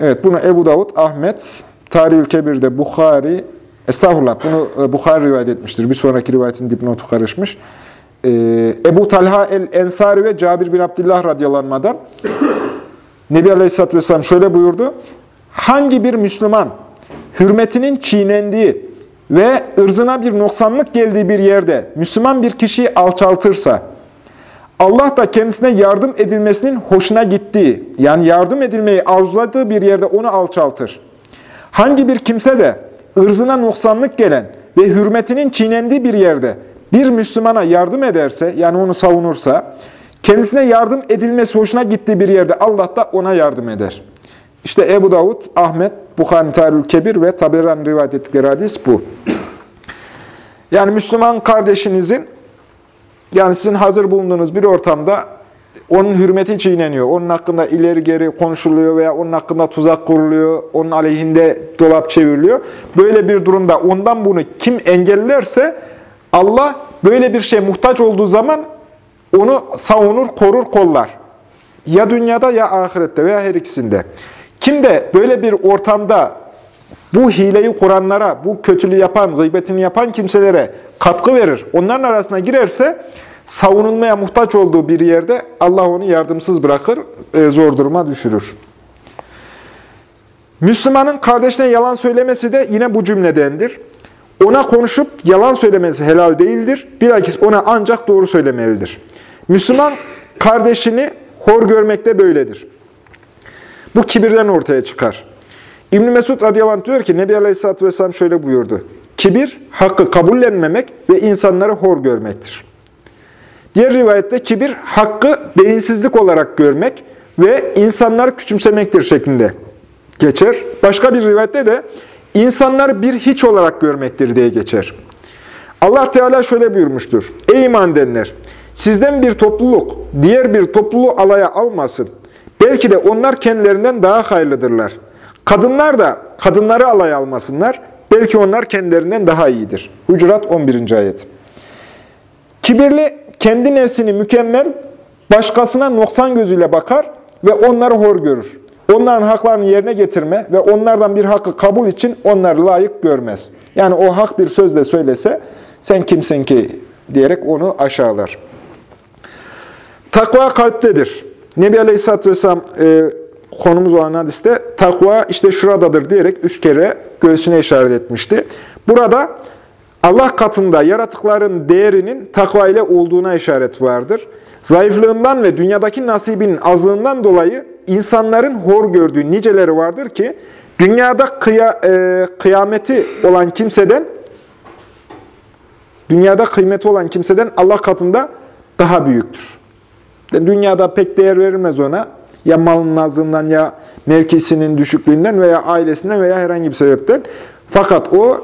Evet, bunu Ebu Davud, Ahmet, Tarih-ül Kebir'de Bukhari, estağfurullah, bunu e, Bukhari rivayet etmiştir. Bir sonraki rivayetin dipnotu karışmış. Ee, Ebu Talha el-Ensari ve Cabir bin Abdullah radyalanmadan Nebi Aleyhisselatü Vesselam şöyle buyurdu. Hangi bir Müslüman hürmetinin çiğnendiği ve ırzına bir noksanlık geldiği bir yerde Müslüman bir kişiyi alçaltırsa, Allah da kendisine yardım edilmesinin hoşuna gittiği, yani yardım edilmeyi arzuladığı bir yerde onu alçaltır. Hangi bir kimse de ırzına noksanlık gelen ve hürmetinin çiğnendiği bir yerde bir Müslümana yardım ederse, yani onu savunursa, kendisine yardım edilmesi hoşuna gittiği bir yerde Allah da ona yardım eder. İşte Ebu Davud, Ahmet, Bukhari Tarih Kebir ve Taberan rivayet ettikleri hadis bu. Yani Müslüman kardeşinizin, yani sizin hazır bulunduğunuz bir ortamda onun hürmeti çiğneniyor. Onun hakkında ileri geri konuşuluyor veya onun hakkında tuzak kuruluyor, onun aleyhinde dolap çevriliyor. Böyle bir durumda ondan bunu kim engellerse Allah böyle bir şey muhtaç olduğu zaman onu savunur, korur, kollar. Ya dünyada ya ahirette veya her ikisinde. Kim de böyle bir ortamda bu hileyi kuranlara, bu kötülüğü yapan, gıybetini yapan kimselere katkı verir, onların arasına girerse savunulmaya muhtaç olduğu bir yerde Allah onu yardımsız bırakır, e, zor duruma düşürür. Müslümanın kardeşine yalan söylemesi de yine bu cümledendir. Ona konuşup yalan söylemesi helal değildir. Bilakis ona ancak doğru söylemelidir. Müslüman kardeşini hor görmekte böyledir. Bu kibirden ortaya çıkar. İbn Mesud radıyallahu anh diyor ki Nebi Aleyhisselatü Vesselam şöyle buyurdu. Kibir, hakkı kabullenmemek ve insanları hor görmektir. Diğer rivayette kibir, hakkı beyinsizlik olarak görmek ve insanları küçümsemektir şeklinde geçer. Başka bir rivayette de insanları bir hiç olarak görmektir diye geçer. Allah Teala şöyle buyurmuştur. Ey iman edenler! Sizden bir topluluk diğer bir topluluğu alaya almasın. Belki de onlar kendilerinden daha hayırlıdırlar. Kadınlar da kadınları alaya almasınlar. Belki onlar kendilerinden daha iyidir. Hucurat 11. ayet. Kibirli kendi nefsini mükemmel, başkasına noksan gözüyle bakar ve onları hor görür. Onların haklarını yerine getirme ve onlardan bir hakkı kabul için onları layık görmez. Yani o hak bir sözle söylese, sen kimsin ki diyerek onu aşağılar. Takva kalptedir. Nebi Aleyhisselatü Vesselam e, konumuz olan hadiste takva işte şuradadır diyerek üç kere göğsüne işaret etmişti. Burada Allah katında yaratıkların değerinin takva ile olduğuna işaret vardır. Zayıflığından ve dünyadaki nasibinin azlığından dolayı insanların hor gördüğü niceleri vardır ki, dünyada kıya, e, kıyameti olan kimseden, dünyada kıymeti olan kimseden Allah katında daha büyüktür. Dünyada pek değer verilmez ona. Ya malın azlığından ya mevkisinin düşüklüğünden veya ailesinden veya herhangi bir sebepten. Fakat o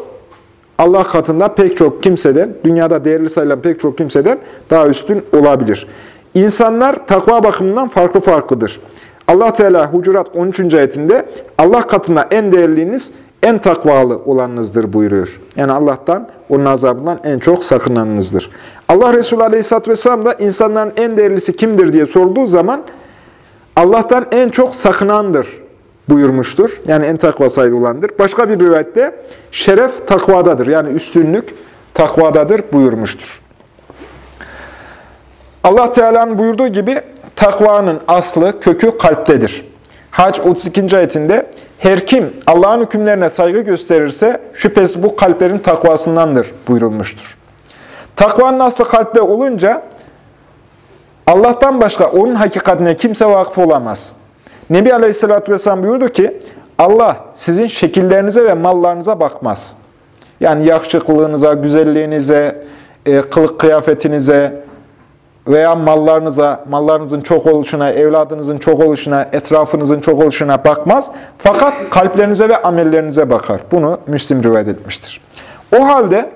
Allah katında pek çok kimseden, dünyada değerli sayılan pek çok kimseden daha üstün olabilir. İnsanlar takva bakımından farklı farklıdır. Allah Teala Hucurat 13. ayetinde Allah katında en değerliniz en takvalı olanınızdır buyuruyor. Yani Allah'tan, onun azabından en çok sakınanınızdır. Allah Resulü Aleyhisselatü Vesselam da insanların en değerlisi kimdir diye sorduğu zaman Allah'tan en çok sakınandır buyurmuştur. Yani en takva sahibi olandır. Başka bir rivayette şeref takvadadır. Yani üstünlük takvadadır buyurmuştur. Allah Teala'nın buyurduğu gibi takvanın aslı, kökü kalptedir. Hac 32. ayetinde her kim Allah'ın hükümlerine saygı gösterirse şüphesiz bu kalplerin takvasındandır buyurulmuştur. Takvanın aslı kalpte olunca Allah'tan başka onun hakikatine kimse vakıf olamaz. Nebi Aleyhisselatü Vesselam buyurdu ki, Allah sizin şekillerinize ve mallarınıza bakmaz. Yani yakışıklılığınıza, güzelliğinize, e, kılık kıyafetinize veya mallarınıza, mallarınızın çok oluşuna, evladınızın çok oluşuna, etrafınızın çok oluşuna bakmaz. Fakat kalplerinize ve amellerinize bakar. Bunu Müslim rivayet etmiştir. O halde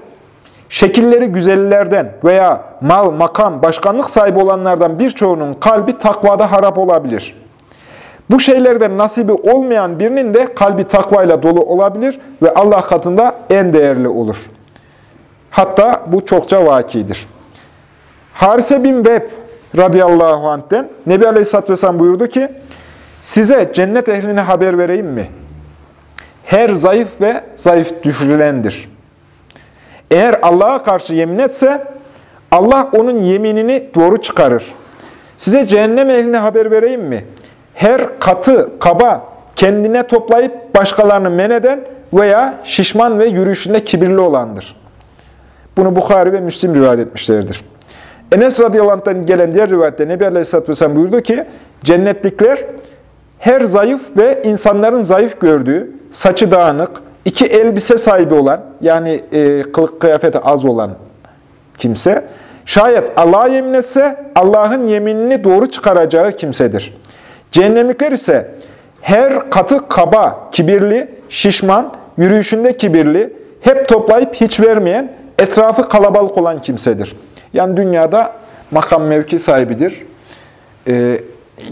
şekilleri güzellerden veya mal, makam, başkanlık sahibi olanlardan birçoğunun kalbi takvada harap olabilir. Bu şeylerden nasibi olmayan birinin de kalbi takvayla dolu olabilir ve Allah katında en değerli olur. Hatta bu çokça vakidir. Harise bin Veb radıyallahu anh'ten Nebi Aleyhisselatü Vesselam buyurdu ki, size cennet ehline haber vereyim mi? Her zayıf ve zayıf düşürülendir. Eğer Allah'a karşı yemin etse, Allah onun yeminini doğru çıkarır. Size cehennem ehline haber vereyim mi? Her katı, kaba, kendine toplayıp başkalarını men eden veya şişman ve yürüyüşünde kibirli olandır. Bunu Bukhari ve Müslim rivayet etmişlerdir. Enes radıyallahu gelen diğer rivayette Nebi Aleyhisselatü Vesselam buyurdu ki, cennetlikler her zayıf ve insanların zayıf gördüğü, saçı dağınık, iki elbise sahibi olan, yani e, kılık kıyafeti az olan kimse, şayet Allah'a yemin etse, Allah'ın yeminini doğru çıkaracağı kimsedir. Cehennemlikler ise her katı kaba, kibirli, şişman, yürüyüşünde kibirli, hep toplayıp hiç vermeyen, etrafı kalabalık olan kimsedir. Yani dünyada makam mevki sahibidir. E,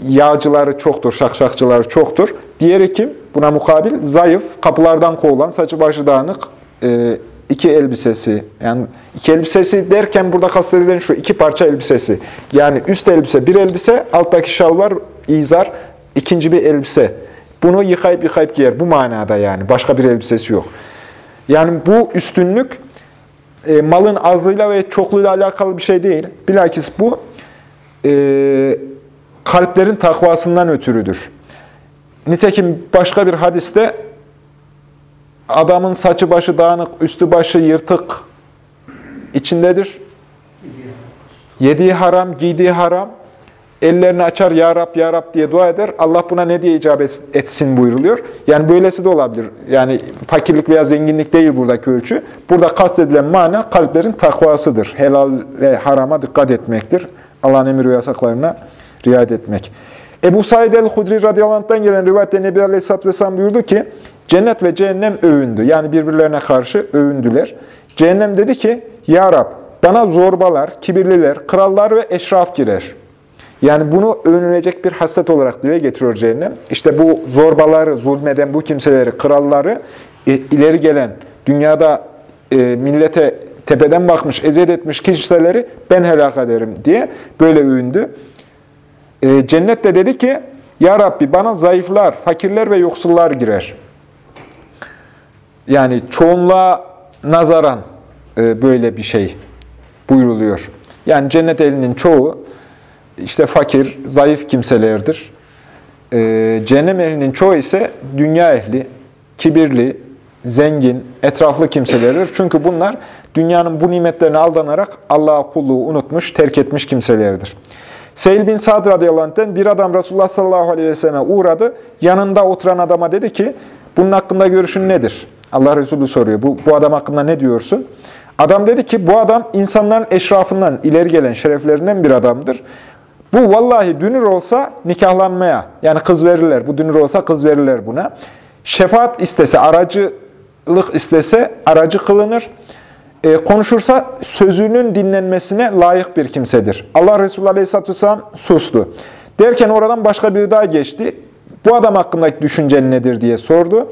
yağcıları çoktur, şakşakçıları çoktur. Diğeri kim? Buna mukabil zayıf, kapılardan kovulan, saçı başı dağınık, e, iki elbisesi. Yani iki elbisesi derken burada kastedilen şu, iki parça elbisesi. Yani üst elbise bir elbise, alttaki şal var, izar, ikinci bir elbise. Bunu yıkayıp yıkayıp giyer. Bu manada yani. Başka bir elbisesi yok. Yani bu üstünlük e, malın azlığıyla ve çokluğuyla alakalı bir şey değil. Bilakis bu e, kalplerin takvasından ötürüdür. Nitekim başka bir hadiste adamın saçı başı dağınık, üstü başı yırtık içindedir. Yediği haram, giydiği haram, ellerini açar Ya Rab, Ya Rab diye dua eder. Allah buna ne diye icabet etsin buyuruluyor. Yani böylesi de olabilir. Yani fakirlik veya zenginlik değil buradaki ölçü. Burada kastedilen mana kalplerin takvasıdır. Helal ve harama dikkat etmektir. Allah'ın emir ve yasaklarına riayet etmek. Ebu Said el-Hudri radıyallahu anh'tan gelen rivayette Nebi Aleyhisselatü Vesselam buyurdu ki, cennet ve cehennem övündü. Yani birbirlerine karşı övündüler. Cehennem dedi ki, Ya Rab, bana zorbalar, kibirliler, krallar ve eşraf girer. Yani bunu övünülecek bir hasret olarak dile getiriyor cehennem. İşte bu zorbaları, zulmeden bu kimseleri, kralları, e, ileri gelen, dünyada e, millete tepeden bakmış, eziyet etmiş kişileri ben helak ederim diye böyle övündü. E, cennet de dedi ki, Ya Rabbi bana zayıflar, fakirler ve yoksullar girer. Yani çoğunluğa nazaran e, böyle bir şey buyuruluyor. Yani cennet elinin çoğu işte fakir, zayıf kimselerdir. E, cehennem ehlinin çoğu ise dünya ehli, kibirli, zengin, etraflı kimselerdir. Çünkü bunlar dünyanın bu nimetlerine aldanarak Allah'a kulluğu unutmuş, terk etmiş kimselerdir. Seyyid bin Sa'd radıyallahu bir adam Resulullah sallallahu aleyhi ve selleme uğradı. Yanında oturan adama dedi ki, bunun hakkında görüşün nedir? Allah Resulü soruyor, bu, bu adam hakkında ne diyorsun? Adam dedi ki, bu adam insanların eşrafından ileri gelen şereflerinden bir adamdır. Bu vallahi dünür olsa nikahlanmaya, yani kız verirler. Bu dünür olsa kız verirler buna. Şefaat istese, aracılık istese aracı kılınır. E, konuşursa sözünün dinlenmesine layık bir kimsedir. Allah Resulü Aleyhisselatü Vesselam sustu. Derken oradan başka biri daha geçti. Bu adam hakkındaki düşüncen nedir diye sordu.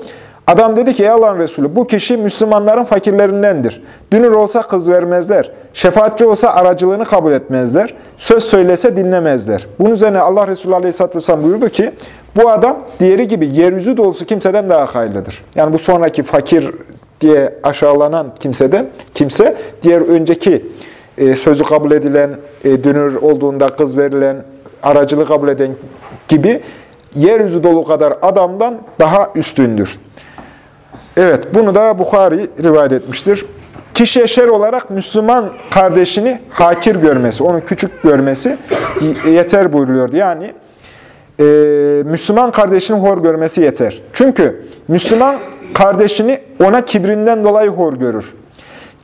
Adam dedi ki ey Allah'ın Resulü bu kişi Müslümanların fakirlerindendir. Dünür olsa kız vermezler. Şefaatçi olsa aracılığını kabul etmezler. Söz söylese dinlemezler. Bunun üzerine Allah Resulü Aleyhisselatü Vesselam buyurdu ki bu adam diğeri gibi yeryüzü dolusu kimseden daha hayırlıdır. Yani bu sonraki fakir diye aşağılanan kimseden kimse diğer önceki e, sözü kabul edilen, e, dünür olduğunda kız verilen, aracılığı kabul eden gibi yeryüzü dolu kadar adamdan daha üstündür. Evet, bunu da Bukhari rivayet etmiştir. Kişiye şer olarak Müslüman kardeşini hakir görmesi, onu küçük görmesi yeter buyuruyordu. Yani e, Müslüman kardeşini hor görmesi yeter. Çünkü Müslüman kardeşini ona kibrinden dolayı hor görür.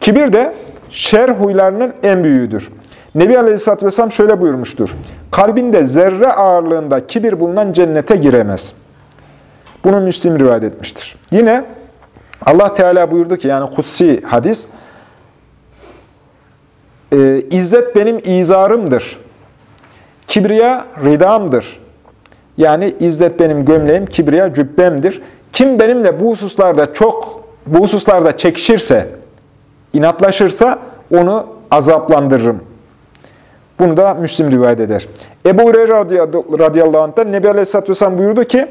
Kibir de şer huylarının en büyüğüdür. Nebi Aleyhisselatü Vesselam şöyle buyurmuştur. Kalbinde zerre ağırlığında kibir bulunan cennete giremez. Bunu Müslim rivayet etmiştir. Yine Allah Teala buyurdu ki, yani kutsi hadis, e, İzzet benim izarımdır. Kibriya ridamdır. Yani izzet benim gömleğim, kibriya cübbemdir. Kim benimle bu hususlarda çok, bu hususlarda çekişirse, inatlaşırsa onu azaplandırırım. Bunu da Müslim rivayet eder. Ebu Hureyre radıyallahu anh'tan Nebi Aleyhisselatü Vesselam buyurdu ki,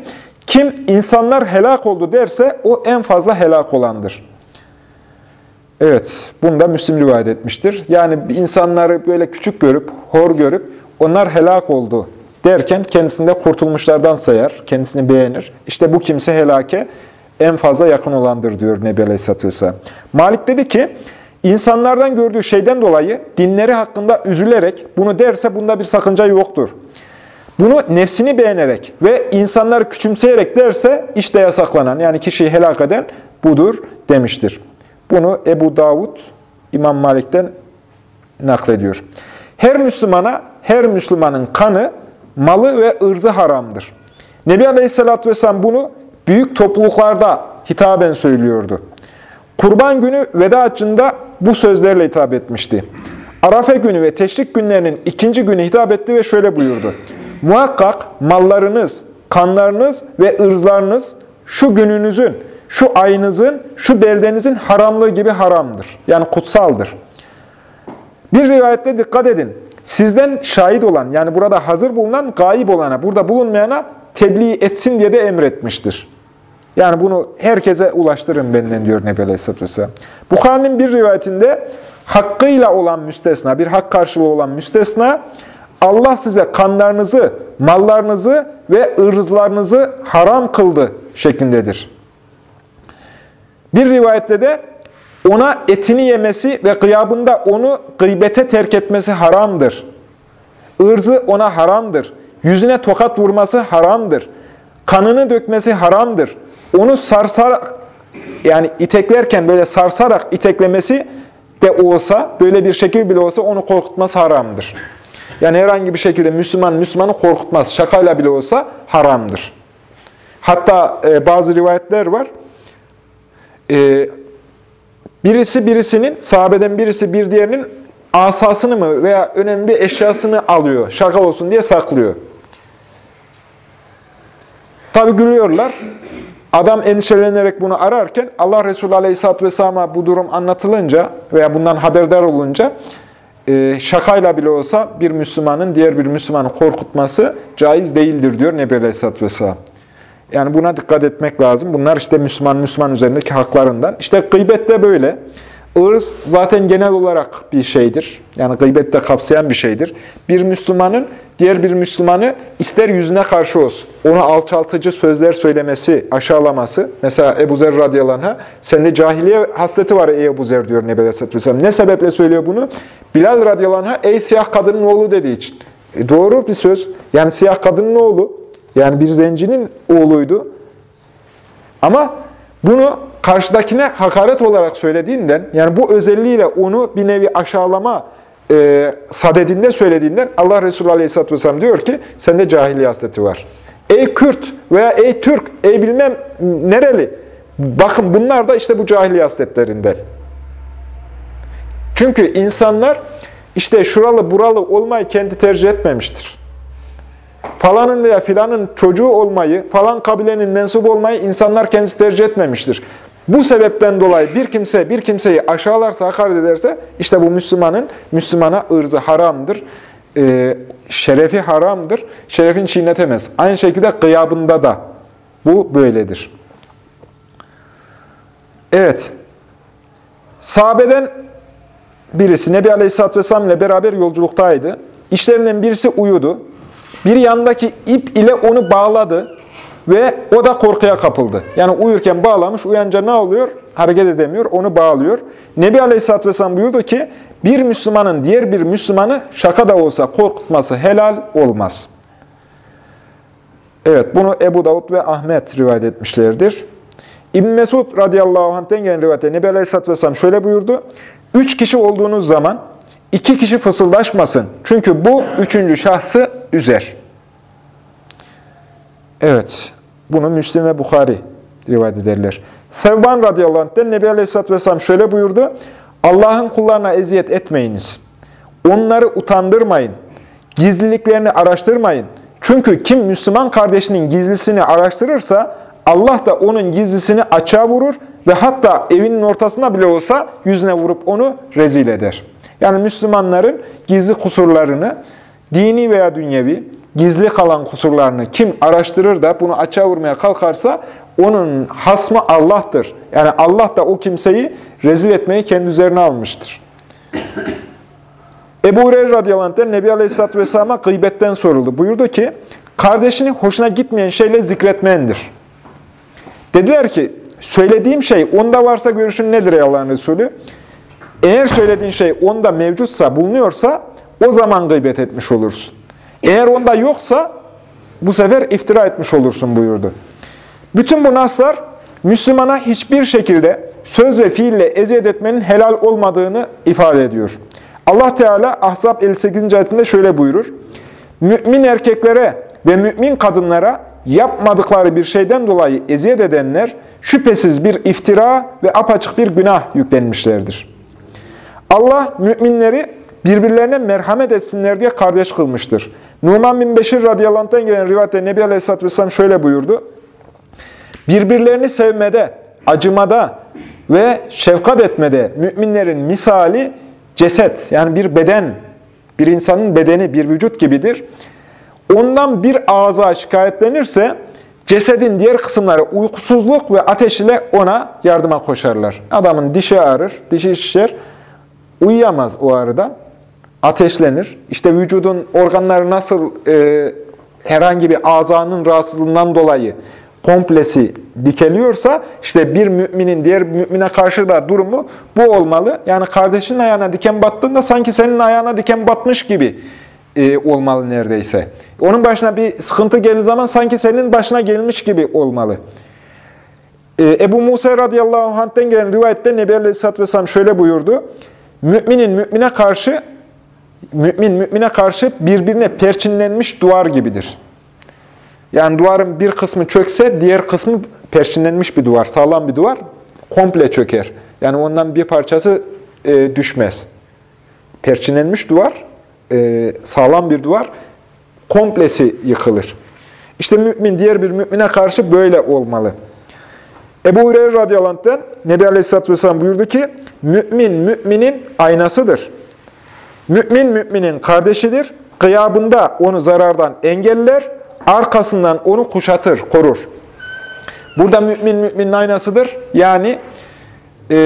kim insanlar helak oldu derse o en fazla helak olandır. Evet, bunu da Müslim rivayet etmiştir. Yani insanları böyle küçük görüp, hor görüp, onlar helak oldu derken kendisinde kurtulmuşlardan sayar, kendisini beğenir. İşte bu kimse helake en fazla yakın olandır diyor Nebi Aleyhisselatü Vesselam. Malik dedi ki, insanlardan gördüğü şeyden dolayı dinleri hakkında üzülerek bunu derse bunda bir sakınca yoktur. Bunu nefsini beğenerek ve insanları küçümseyerek derse işte yasaklanan yani kişiyi helak eden budur demiştir. Bunu Ebu Davud İmam Malik'ten naklediyor. Her Müslümana, her Müslümanın kanı, malı ve ırzı haramdır. Nebi Aleyhisselatü Vesselam bunu büyük topluluklarda hitaben söylüyordu. Kurban günü veda açında bu sözlerle hitap etmişti. Arafe günü ve teşrik günlerinin ikinci günü hitap etti ve şöyle buyurdu. Muhakkak mallarınız, kanlarınız ve ırzlarınız şu gününüzün, şu ayınızın, şu beldenizin haramlığı gibi haramdır. Yani kutsaldır. Bir rivayette dikkat edin. Sizden şahit olan, yani burada hazır bulunan, gayip olana, burada bulunmayana tebliğ etsin diye de emretmiştir. Yani bunu herkese ulaştırın benden diyor Nebi Aleyhisselatü Vesselam. Bukhari'nin bir rivayetinde hakkıyla olan müstesna, bir hak karşılığı olan müstesna, Allah size kanlarınızı, mallarınızı ve ırzlarınızı haram kıldı şeklindedir. Bir rivayette de ona etini yemesi ve gıyabında onu gıybete terk etmesi haramdır. Irzı ona haramdır. Yüzüne tokat vurması haramdır. Kanını dökmesi haramdır. Onu sarsarak, yani iteklerken böyle sarsarak iteklemesi de olsa, böyle bir şekil bile olsa onu korkutması haramdır. Yani herhangi bir şekilde Müslüman Müslümanı korkutmaz. Şakayla bile olsa haramdır. Hatta e, bazı rivayetler var. E, birisi birisinin, sahabeden birisi bir diğerinin asasını mı veya önemli bir eşyasını alıyor. Şaka olsun diye saklıyor. Tabi gülüyorlar. Adam endişelenerek bunu ararken Allah Resulü Aleyhisselatü Vesselam'a bu durum anlatılınca veya bundan haberdar olunca e, şakayla bile olsa bir Müslümanın diğer bir Müslümanı korkutması caiz değildir diyor Nebi Aleyhisselatü Vesselam. Yani buna dikkat etmek lazım. Bunlar işte Müslüman Müslüman üzerindeki haklarından. İşte gıybet de böyle. Irz zaten genel olarak bir şeydir. Yani gıybet de kapsayan bir şeydir. Bir Müslümanın diğer bir Müslümanı ister yüzüne karşı olsun, ona alçaltıcı sözler söylemesi, aşağılaması. Mesela Ebu Zer radıyallahu anh'a, sende cahiliye hasleti var ey Ebu Zer diyor Nebi Aleyhisselatü Vesselam. Ne sebeple söylüyor bunu? Bilal radıyallahu ey siyah kadının oğlu dediği için. E doğru bir söz. Yani siyah kadının oğlu, yani bir zencinin oğluydu. Ama bunu karşıdakine hakaret olarak söylediğinden, yani bu özelliğiyle onu bir nevi aşağılama e, sadedinde söylediğinden Allah Resulü Aleyhisselatü Vesselam diyor ki, sende cahiliye hasleti var. Ey Kürt veya ey Türk, ey bilmem nereli, bakın bunlar da işte bu cahiliye hasletlerinden. Çünkü insanlar işte şuralı buralı olmayı kendi tercih etmemiştir. Falanın veya filanın çocuğu olmayı, falan kabilenin mensubu olmayı insanlar kendisi tercih etmemiştir. Bu sebepten dolayı bir kimse bir kimseyi aşağılarsa, hakaret ederse işte bu Müslümanın Müslümana ırzı haramdır. E, şerefi haramdır. Şerefini çiğnetemez. Aynı şekilde gıyabında da bu böyledir. Evet. Sahabeden birisi Nebi Aleyhisselatü Vesselam ile beraber yolculuktaydı. İşlerinden birisi uyudu. Bir yandaki ip ile onu bağladı ve o da korkuya kapıldı. Yani uyurken bağlamış, uyanca ne oluyor? Hareket edemiyor, onu bağlıyor. Nebi Aleyhisselatü Vesselam buyurdu ki, bir Müslümanın diğer bir Müslümanı şaka da olsa korkutması helal olmaz. Evet, bunu Ebu Davud ve Ahmet rivayet etmişlerdir. İbn Mesud radıyallahu anh'ten gelen rivayette Nebi Aleyhisselatü Vesselam şöyle buyurdu. Üç kişi olduğunuz zaman iki kişi fısıldaşmasın. Çünkü bu üçüncü şahsı üzer. Evet, bunu Müslim ve Bukhari rivayet ederler. Fevban radıyallahu anh'ten Nebi Aleyhisselatü Vesselam şöyle buyurdu. Allah'ın kullarına eziyet etmeyiniz. Onları utandırmayın. Gizliliklerini araştırmayın. Çünkü kim Müslüman kardeşinin gizlisini araştırırsa Allah da onun gizlisini açığa vurur ve hatta evinin ortasında bile olsa yüzüne vurup onu rezil eder. Yani Müslümanların gizli kusurlarını, dini veya dünyevi, gizli kalan kusurlarını kim araştırır da bunu açığa vurmaya kalkarsa onun hasmı Allah'tır. Yani Allah da o kimseyi rezil etmeyi kendi üzerine almıştır. Ebu Hureyre radıyallahu anh'ten Nebi Aleyhisselatü Vesselam'a gıybetten soruldu. Buyurdu ki, kardeşini hoşuna gitmeyen şeyle zikretmendir. Dediler ki, söylediğim şey onda varsa görüşün nedir ey Allah'ın Resulü? Eğer söylediğin şey onda mevcutsa, bulunuyorsa o zaman gıybet etmiş olursun. Eğer onda yoksa bu sefer iftira etmiş olursun buyurdu. Bütün bu naslar Müslümana hiçbir şekilde söz ve fiille eziyet etmenin helal olmadığını ifade ediyor. Allah Teala Ahzab 58. ayetinde şöyle buyurur. Mümin erkeklere ve mümin kadınlara yapmadıkları bir şeyden dolayı eziyet edenler şüphesiz bir iftira ve apaçık bir günah yüklenmişlerdir. Allah müminleri birbirlerine merhamet etsinler diye kardeş kılmıştır. Numan bin Beşir radıyallahu gelen rivayette Nebi Aleyhisselatü Vesselam şöyle buyurdu. Birbirlerini sevmede, acımada ve şefkat etmede müminlerin misali ceset yani bir beden, bir insanın bedeni, bir vücut gibidir. Ondan bir ağza şikayetlenirse cesedin diğer kısımları uykusuzluk ve ateş ile ona yardıma koşarlar. Adamın dişi ağrır, dişi şişer, uyuyamaz o ağrıdan, ateşlenir. İşte vücudun organları nasıl e, herhangi bir azanın rahatsızlığından dolayı komplesi dikeliyorsa işte bir müminin diğer mümine karşı da durumu bu olmalı. Yani kardeşinin ayağına diken battığında sanki senin ayağına diken batmış gibi e, olmalı neredeyse. Onun başına bir sıkıntı geldiği zaman sanki senin başına gelmiş gibi olmalı. E, Ebu Musa radıyallahu anh'ten gelen rivayette Nebi Aleyhisselatü Vesselam şöyle buyurdu. Müminin mümine karşı mümin mümine karşı birbirine perçinlenmiş duvar gibidir. Yani duvarın bir kısmı çökse diğer kısmı perçinlenmiş bir duvar, sağlam bir duvar komple çöker. Yani ondan bir parçası e, düşmez. Perçinlenmiş duvar, e, sağlam bir duvar, komplesi yıkılır. İşte mümin diğer bir mümine karşı böyle olmalı. Ebu Hureyre radıyallahu anh'ten Nebi Aleyhisselatü Vesselam buyurdu ki, mümin müminin aynasıdır. Mümin müminin kardeşidir. Kıyabında onu zarardan engeller, arkasından onu kuşatır, korur. Burada mümin müminin aynasıdır. Yani e,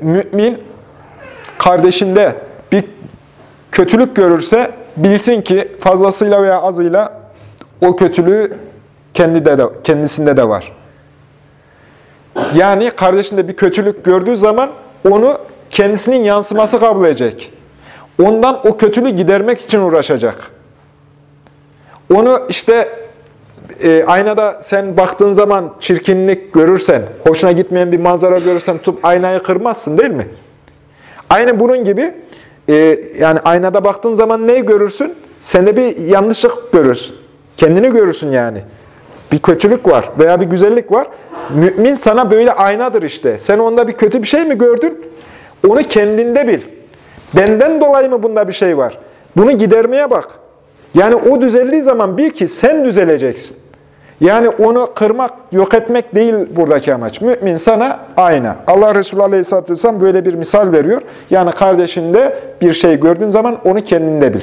mümin kardeşinde bir kötülük görürse bilsin ki fazlasıyla veya azıyla o kötülüğü kendide de, kendisinde de var. Yani kardeşinde bir kötülük gördüğü zaman onu kendisinin yansıması kabul edecek. Ondan o kötülüğü gidermek için uğraşacak. Onu işte e, aynada sen baktığın zaman çirkinlik görürsen, hoşuna gitmeyen bir manzara görürsen tutup aynayı kırmazsın değil mi? Aynı bunun gibi e, yani aynada baktığın zaman neyi görürsün? Sende bir yanlışlık görürsün. Kendini görürsün yani. Bir kötülük var veya bir güzellik var. Mümin sana böyle aynadır işte. Sen onda bir kötü bir şey mi gördün? Onu kendinde bil. Benden dolayı mı bunda bir şey var? Bunu gidermeye bak. Yani o düzeldiği zaman bil ki sen düzeleceksin. Yani onu kırmak, yok etmek değil buradaki amaç. Mümin sana ayna. Allah Resulü Aleyhisselatü Vesselam böyle bir misal veriyor. Yani kardeşinde bir şey gördüğün zaman onu kendinde bil.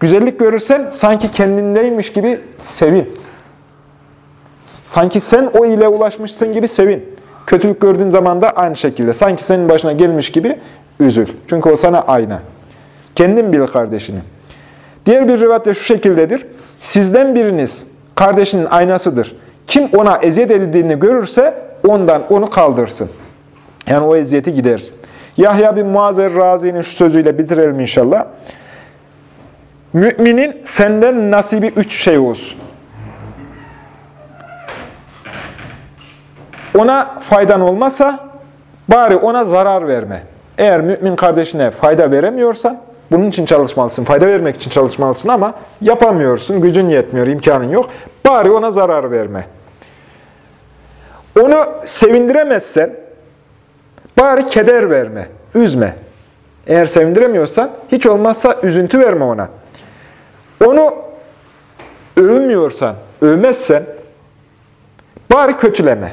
Güzellik görürsen sanki kendindeymiş gibi sevin. Sanki sen o ile ulaşmışsın gibi sevin. Kötülük gördüğün zaman da aynı şekilde. Sanki senin başına gelmiş gibi üzül. Çünkü o sana ayna. Kendin bil kardeşini. Diğer bir rivayette şu şekildedir. Sizden biriniz kardeşinin aynasıdır. Kim ona eziyet edildiğini görürse ondan onu kaldırsın. Yani o eziyeti gidersin. Yahya bin Muazzer Razi'nin şu sözüyle bitirelim inşallah. Müminin senden nasibi üç şey olsun. Ona faydan olmasa bari ona zarar verme. Eğer mümin kardeşine fayda veremiyorsan bunun için çalışmalısın. Fayda vermek için çalışmalısın ama yapamıyorsun. Gücün yetmiyor, imkanın yok. Bari ona zarar verme. Onu sevindiremezsen bari keder verme, üzme. Eğer sevindiremiyorsan hiç olmazsa üzüntü verme ona. Onu övmüyorsan, övmezsen bari kötüleme.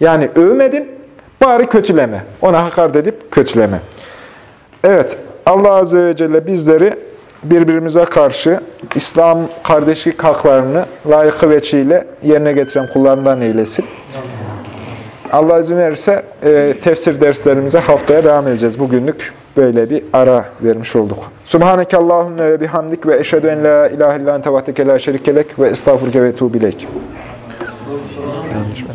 Yani övmedin, bari kötüleme. Ona hakaret edip kötüleme. Evet, Allah Azze ve Celle bizleri birbirimize karşı İslam kardeşlik haklarını layıkı veçiyle yerine getiren kullarından eylesin. Allah izin verirse e, tefsir derslerimize haftaya devam edeceğiz. Bugünlük böyle bir ara vermiş olduk. Subhaneke Allahümme ve bihamdik ve eşhedü en la ilahe illa ente vahdeke la şerikelek ve estağfurke ve tuğbilek. Yanlış?